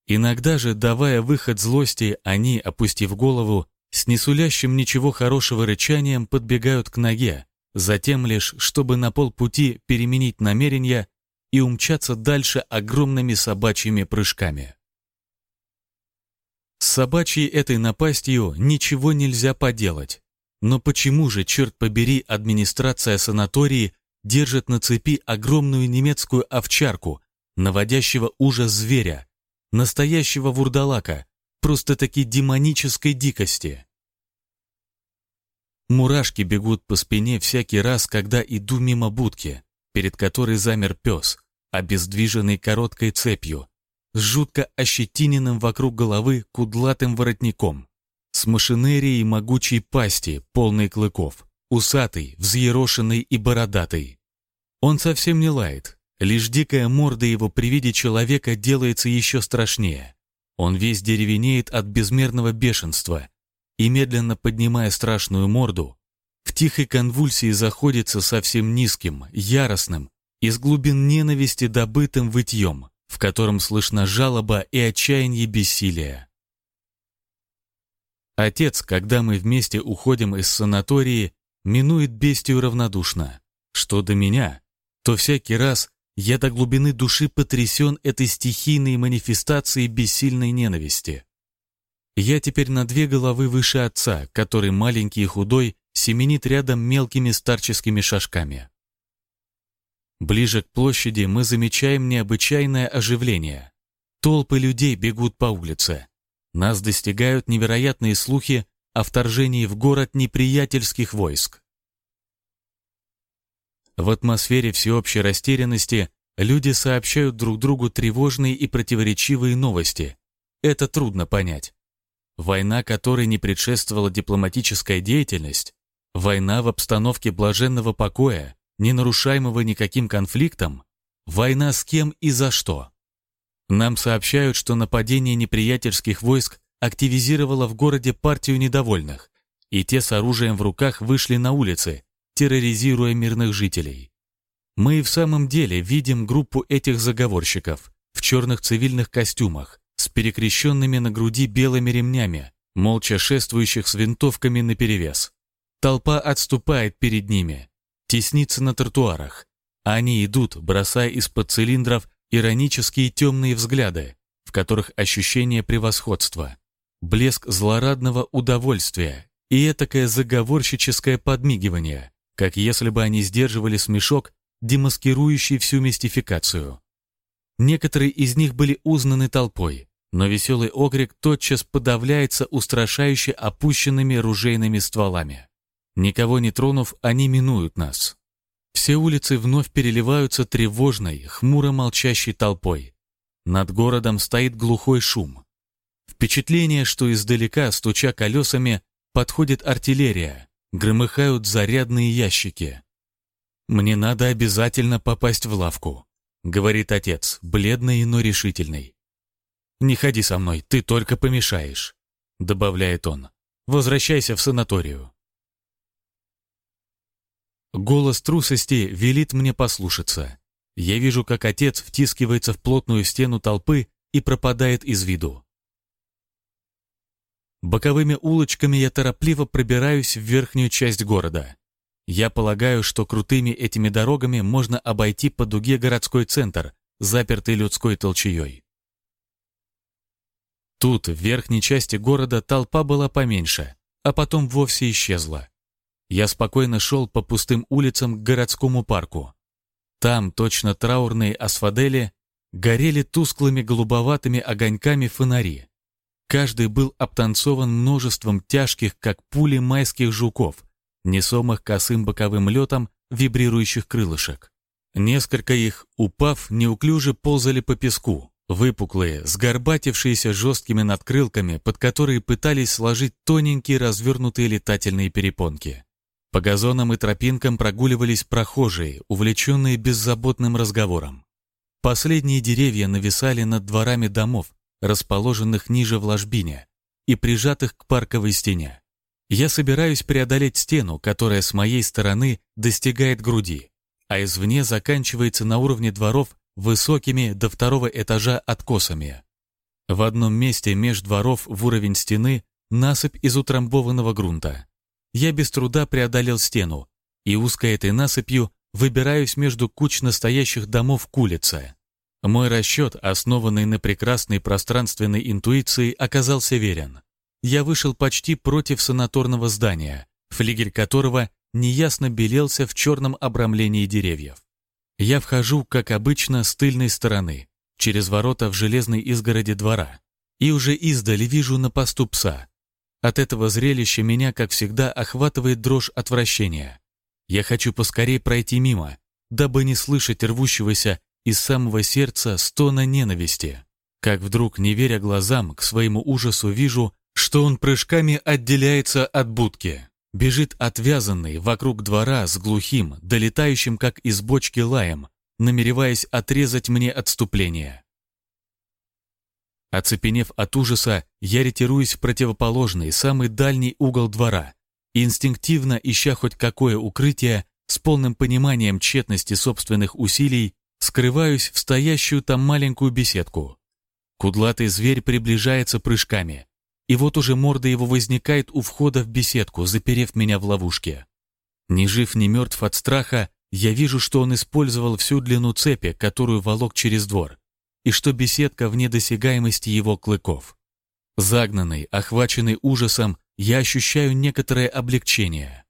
Иногда же, давая выход злости, они, опустив голову, с несулящим ничего хорошего рычанием подбегают к ноге, затем лишь, чтобы на полпути переменить намерения и умчаться дальше огромными собачьими прыжками. С собачьей этой напастью ничего нельзя поделать. Но почему же, черт побери, администрация санатории держит на цепи огромную немецкую овчарку, наводящего ужас зверя, настоящего вурдалака, просто-таки демонической дикости? Мурашки бегут по спине всякий раз, когда иду мимо будки, перед которой замер пес, обездвиженный короткой цепью, с жутко ощетиненным вокруг головы кудлатым воротником, с машинерией могучей пасти, полной клыков, усатый, взъерошенный и бородатый. Он совсем не лает, лишь дикая морда его при виде человека делается еще страшнее. Он весь деревенеет от безмерного бешенства и, медленно поднимая страшную морду, в тихой конвульсии заходится совсем низким, яростным, из глубин ненависти добытым вытьем, в котором слышна жалоба и отчаяние бессилия. Отец, когда мы вместе уходим из санатории, минует бестию равнодушно. Что до меня, то всякий раз я до глубины души потрясен этой стихийной манифестацией бессильной ненависти. Я теперь на две головы выше отца, который маленький и худой семенит рядом мелкими старческими шажками. Ближе к площади мы замечаем необычайное оживление. Толпы людей бегут по улице. Нас достигают невероятные слухи о вторжении в город неприятельских войск. В атмосфере всеобщей растерянности люди сообщают друг другу тревожные и противоречивые новости. Это трудно понять. Война, которой не предшествовала дипломатическая деятельность, война в обстановке блаженного покоя, не нарушаемого никаким конфликтом, война с кем и за что. Нам сообщают, что нападение неприятельских войск активизировало в городе партию недовольных, и те с оружием в руках вышли на улицы, терроризируя мирных жителей. Мы и в самом деле видим группу этих заговорщиков в черных цивильных костюмах, с перекрещенными на груди белыми ремнями, молча шествующих с винтовками наперевес. Толпа отступает перед ними, теснится на тротуарах. Они идут, бросая из-под цилиндров иронические темные взгляды, в которых ощущение превосходства, блеск злорадного удовольствия и этакое заговорщическое подмигивание, как если бы они сдерживали смешок, демаскирующий всю мистификацию. Некоторые из них были узнаны толпой, но веселый окрик тотчас подавляется устрашающе опущенными ружейными стволами. Никого не тронув, они минуют нас. Все улицы вновь переливаются тревожной, хмуро молчащей толпой. Над городом стоит глухой шум. Впечатление, что издалека, стуча колесами, подходит артиллерия, громыхают зарядные ящики. «Мне надо обязательно попасть в лавку», — говорит отец, бледный, но решительный. «Не ходи со мной, ты только помешаешь», — добавляет он. «Возвращайся в санаторию». Голос трусости велит мне послушаться. Я вижу, как отец втискивается в плотную стену толпы и пропадает из виду. Боковыми улочками я торопливо пробираюсь в верхнюю часть города. Я полагаю, что крутыми этими дорогами можно обойти по дуге городской центр, запертый людской толчеей. Тут, в верхней части города, толпа была поменьше, а потом вовсе исчезла. Я спокойно шел по пустым улицам к городскому парку. Там, точно траурные асфадели, горели тусклыми голубоватыми огоньками фонари. Каждый был обтанцован множеством тяжких, как пули майских жуков, несомых косым боковым летом вибрирующих крылышек. Несколько их, упав, неуклюже ползали по песку, выпуклые, сгорбатившиеся жесткими надкрылками, под которые пытались сложить тоненькие развернутые летательные перепонки. По газонам и тропинкам прогуливались прохожие, увлеченные беззаботным разговором. Последние деревья нависали над дворами домов, расположенных ниже в ложбине и прижатых к парковой стене. Я собираюсь преодолеть стену, которая с моей стороны достигает груди, а извне заканчивается на уровне дворов высокими до второго этажа откосами. В одном месте меж дворов в уровень стены насыпь из утрамбованного грунта. Я без труда преодолел стену, и узкой этой насыпью выбираюсь между куч настоящих домов к улице. Мой расчет, основанный на прекрасной пространственной интуиции, оказался верен. Я вышел почти против санаторного здания, флигель которого неясно белелся в черном обрамлении деревьев. Я вхожу, как обычно, с тыльной стороны, через ворота в железной изгороди двора, и уже издали вижу на посту пса. От этого зрелища меня, как всегда, охватывает дрожь отвращения. Я хочу поскорее пройти мимо, дабы не слышать рвущегося из самого сердца стона ненависти. Как вдруг, не веря глазам, к своему ужасу вижу, что он прыжками отделяется от будки. Бежит отвязанный вокруг двора с глухим, долетающим как из бочки лаем, намереваясь отрезать мне отступление. Оцепенев от ужаса, я ретируюсь в противоположный, самый дальний угол двора, инстинктивно ища хоть какое укрытие, с полным пониманием тщетности собственных усилий, скрываюсь в стоящую там маленькую беседку. Кудлатый зверь приближается прыжками, и вот уже морда его возникает у входа в беседку, заперев меня в ловушке. Ни жив, ни мертв от страха, я вижу, что он использовал всю длину цепи, которую волок через двор, и что беседка вне досягаемости его клыков. Загнанный, охваченный ужасом, я ощущаю некоторое облегчение.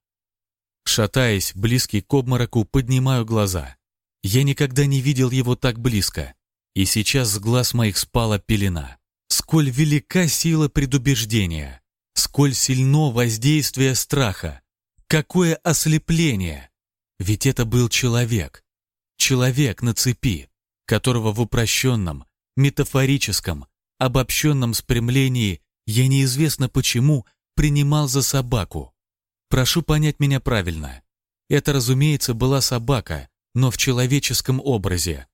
Шатаясь, близкий к обмороку, поднимаю глаза. Я никогда не видел его так близко, и сейчас с глаз моих спала пелена. Сколь велика сила предубеждения, сколь сильно воздействие страха, какое ослепление! Ведь это был человек, человек на цепи, которого в упрощенном, метафорическом, обобщенном спрямлении я неизвестно почему принимал за собаку. Прошу понять меня правильно. Это, разумеется, была собака, но в человеческом образе.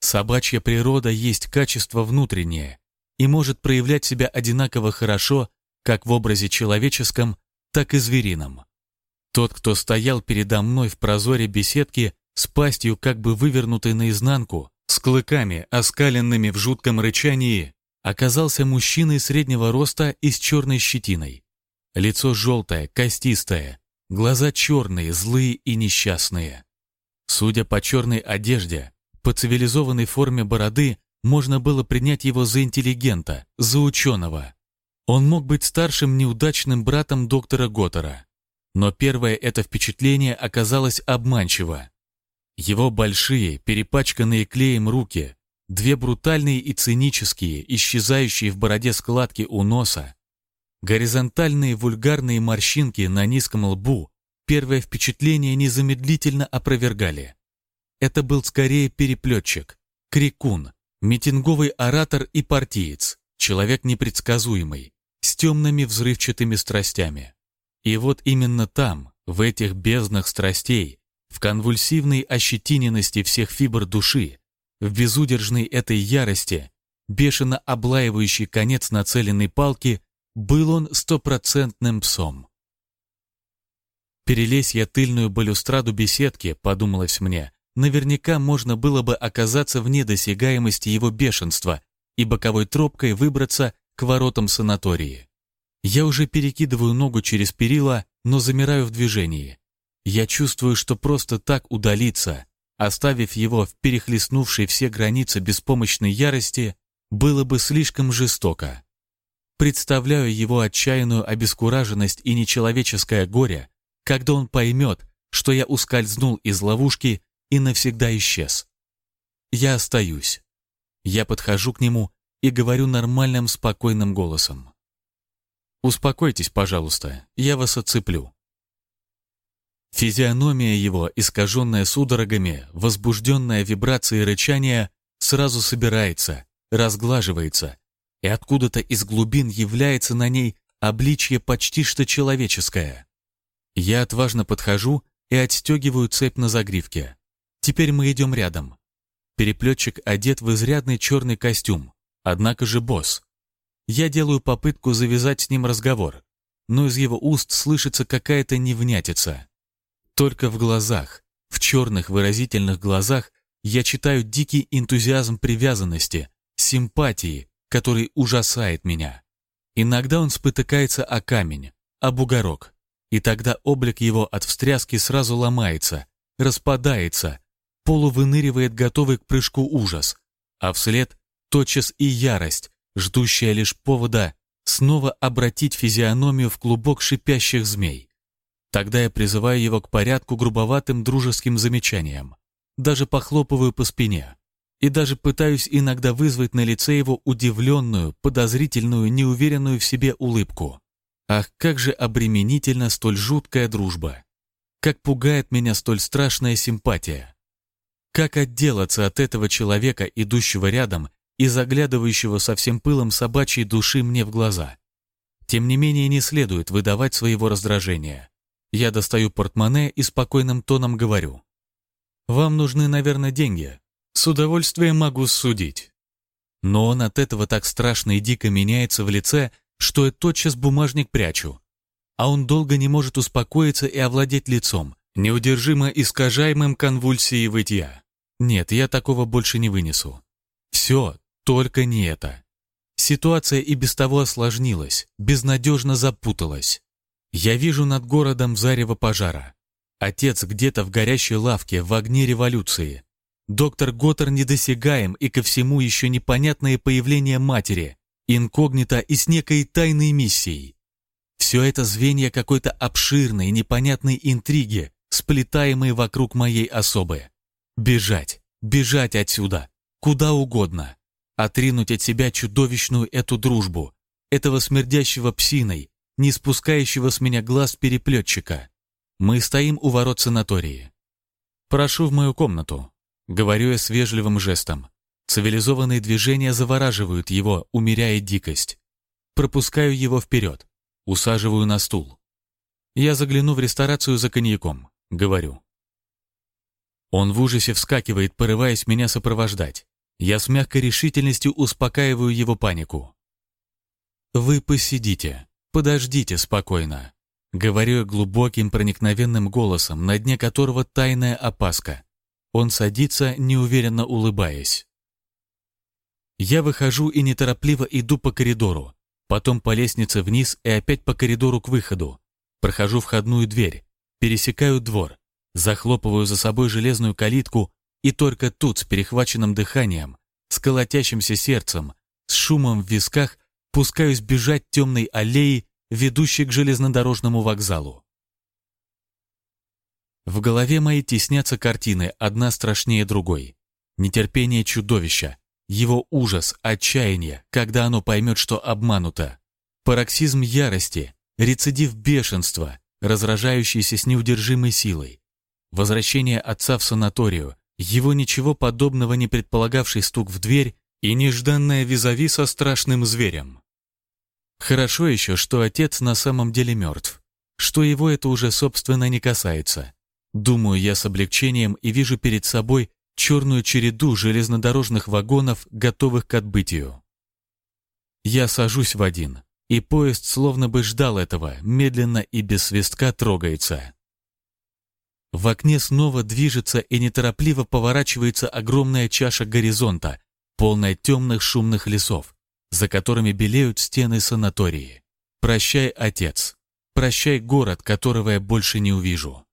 Собачья природа есть качество внутреннее, и может проявлять себя одинаково хорошо как в образе человеческом, так и зверином. Тот, кто стоял передо мной в прозоре беседки с пастью как бы вывернутой наизнанку, с клыками, оскаленными в жутком рычании, оказался мужчиной среднего роста и с черной щетиной. Лицо желтое, костистое, глаза черные, злые и несчастные. Судя по черной одежде, по цивилизованной форме бороды, можно было принять его за интеллигента, за ученого. Он мог быть старшим неудачным братом доктора Готтера. Но первое это впечатление оказалось обманчиво. Его большие, перепачканные клеем руки, две брутальные и цинические, исчезающие в бороде складки у носа, горизонтальные вульгарные морщинки на низком лбу, первое впечатление незамедлительно опровергали. Это был скорее переплетчик, крикун, Митинговый оратор и партиец, человек непредсказуемый, с темными взрывчатыми страстями. И вот именно там, в этих безднах страстей, в конвульсивной ощетиненности всех фибр души, в безудержной этой ярости, бешено облаивающий конец нацеленной палки, был он стопроцентным псом. Перелезь я тыльную балюстраду беседки, подумалось мне, наверняка можно было бы оказаться вне досягаемости его бешенства и боковой тропкой выбраться к воротам санатории. Я уже перекидываю ногу через перила, но замираю в движении. Я чувствую, что просто так удалиться, оставив его в перехлестнувшей все границы беспомощной ярости, было бы слишком жестоко. Представляю его отчаянную обескураженность и нечеловеческое горе, когда он поймет, что я ускользнул из ловушки и навсегда исчез. Я остаюсь. Я подхожу к нему и говорю нормальным, спокойным голосом. «Успокойтесь, пожалуйста, я вас отцеплю». Физиономия его, искаженная судорогами, возбужденная вибрацией рычания, сразу собирается, разглаживается, и откуда-то из глубин является на ней обличье почти что человеческое. Я отважно подхожу и отстегиваю цепь на загривке. Теперь мы идем рядом. Переплетчик одет в изрядный черный костюм, однако же босс. Я делаю попытку завязать с ним разговор, но из его уст слышится какая-то невнятица. Только в глазах, в черных выразительных глазах, я читаю дикий энтузиазм привязанности, симпатии, который ужасает меня. Иногда он спотыкается о камень, о бугорок, и тогда облик его от встряски сразу ломается, распадается, полувыныривает готовый к прыжку ужас, а вслед тотчас и ярость, ждущая лишь повода снова обратить физиономию в клубок шипящих змей. Тогда я призываю его к порядку грубоватым дружеским замечаниям, даже похлопываю по спине и даже пытаюсь иногда вызвать на лице его удивленную, подозрительную, неуверенную в себе улыбку. Ах, как же обременительна столь жуткая дружба! Как пугает меня столь страшная симпатия! Как отделаться от этого человека, идущего рядом и заглядывающего со всем пылом собачьей души мне в глаза? Тем не менее, не следует выдавать своего раздражения. Я достаю портмоне и спокойным тоном говорю. «Вам нужны, наверное, деньги. С удовольствием могу судить». Но он от этого так страшно и дико меняется в лице, что я тотчас бумажник прячу. А он долго не может успокоиться и овладеть лицом, неудержимо искажаемым конвульсией вытья. Нет, я такого больше не вынесу. Все, только не это. Ситуация и без того осложнилась, безнадежно запуталась. Я вижу над городом зарево пожара. Отец где-то в горящей лавке, в огне революции. Доктор Готтер недосягаем и ко всему еще непонятное появление матери, инкогнито и с некой тайной миссией. Все это звенья какой-то обширной, непонятной интриги, сплетаемой вокруг моей особы. Бежать, бежать отсюда, куда угодно. Отринуть от себя чудовищную эту дружбу, этого смердящего псиной, не спускающего с меня глаз переплетчика. Мы стоим у ворот санатории. «Прошу в мою комнату», — говорю я с вежливым жестом. Цивилизованные движения завораживают его, умеряя дикость. Пропускаю его вперед, усаживаю на стул. Я загляну в ресторацию за коньяком, говорю. Он в ужасе вскакивает, порываясь меня сопровождать. Я с мягкой решительностью успокаиваю его панику. «Вы посидите, подождите спокойно», — говорю глубоким проникновенным голосом, на дне которого тайная опаска. Он садится, неуверенно улыбаясь. Я выхожу и неторопливо иду по коридору, потом по лестнице вниз и опять по коридору к выходу. Прохожу входную дверь, пересекаю двор, захлопываю за собой железную калитку и только тут с перехваченным дыханием, с колотящимся сердцем, с шумом в висках пускаюсь бежать темной аллеей, ведущей к железнодорожному вокзалу. В голове моей теснятся картины, одна страшнее другой. Нетерпение чудовища, его ужас, отчаяние, когда оно поймет, что обмануто. Пароксизм ярости, рецидив бешенства, разражающийся с неудержимой силой. Возвращение отца в санаторию, его ничего подобного не предполагавший стук в дверь и нежданная визави со страшным зверем. Хорошо еще, что отец на самом деле мертв, что его это уже собственно не касается. Думаю я с облегчением и вижу перед собой черную череду железнодорожных вагонов, готовых к отбытию. Я сажусь в один, и поезд словно бы ждал этого, медленно и без свистка трогается. В окне снова движется и неторопливо поворачивается огромная чаша горизонта, полная темных шумных лесов, за которыми белеют стены санатории. Прощай, отец. Прощай, город, которого я больше не увижу.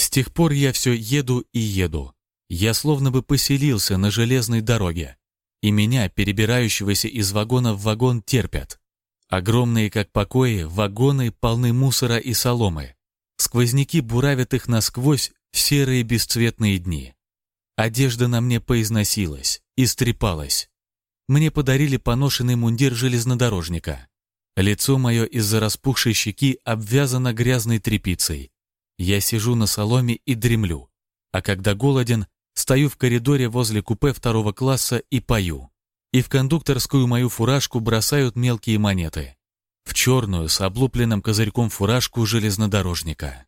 С тех пор я все еду и еду. Я словно бы поселился на железной дороге. И меня, перебирающегося из вагона в вагон, терпят. Огромные, как покои, вагоны полны мусора и соломы. Сквозняки буравят их насквозь, Серые бесцветные дни. Одежда на мне поизносилась, истрепалась. Мне подарили поношенный мундир железнодорожника. Лицо мое из-за распухшей щеки обвязано грязной тряпицей. Я сижу на соломе и дремлю, а когда голоден, стою в коридоре возле купе второго класса и пою. И в кондукторскую мою фуражку бросают мелкие монеты. В черную с облупленным козырьком фуражку железнодорожника.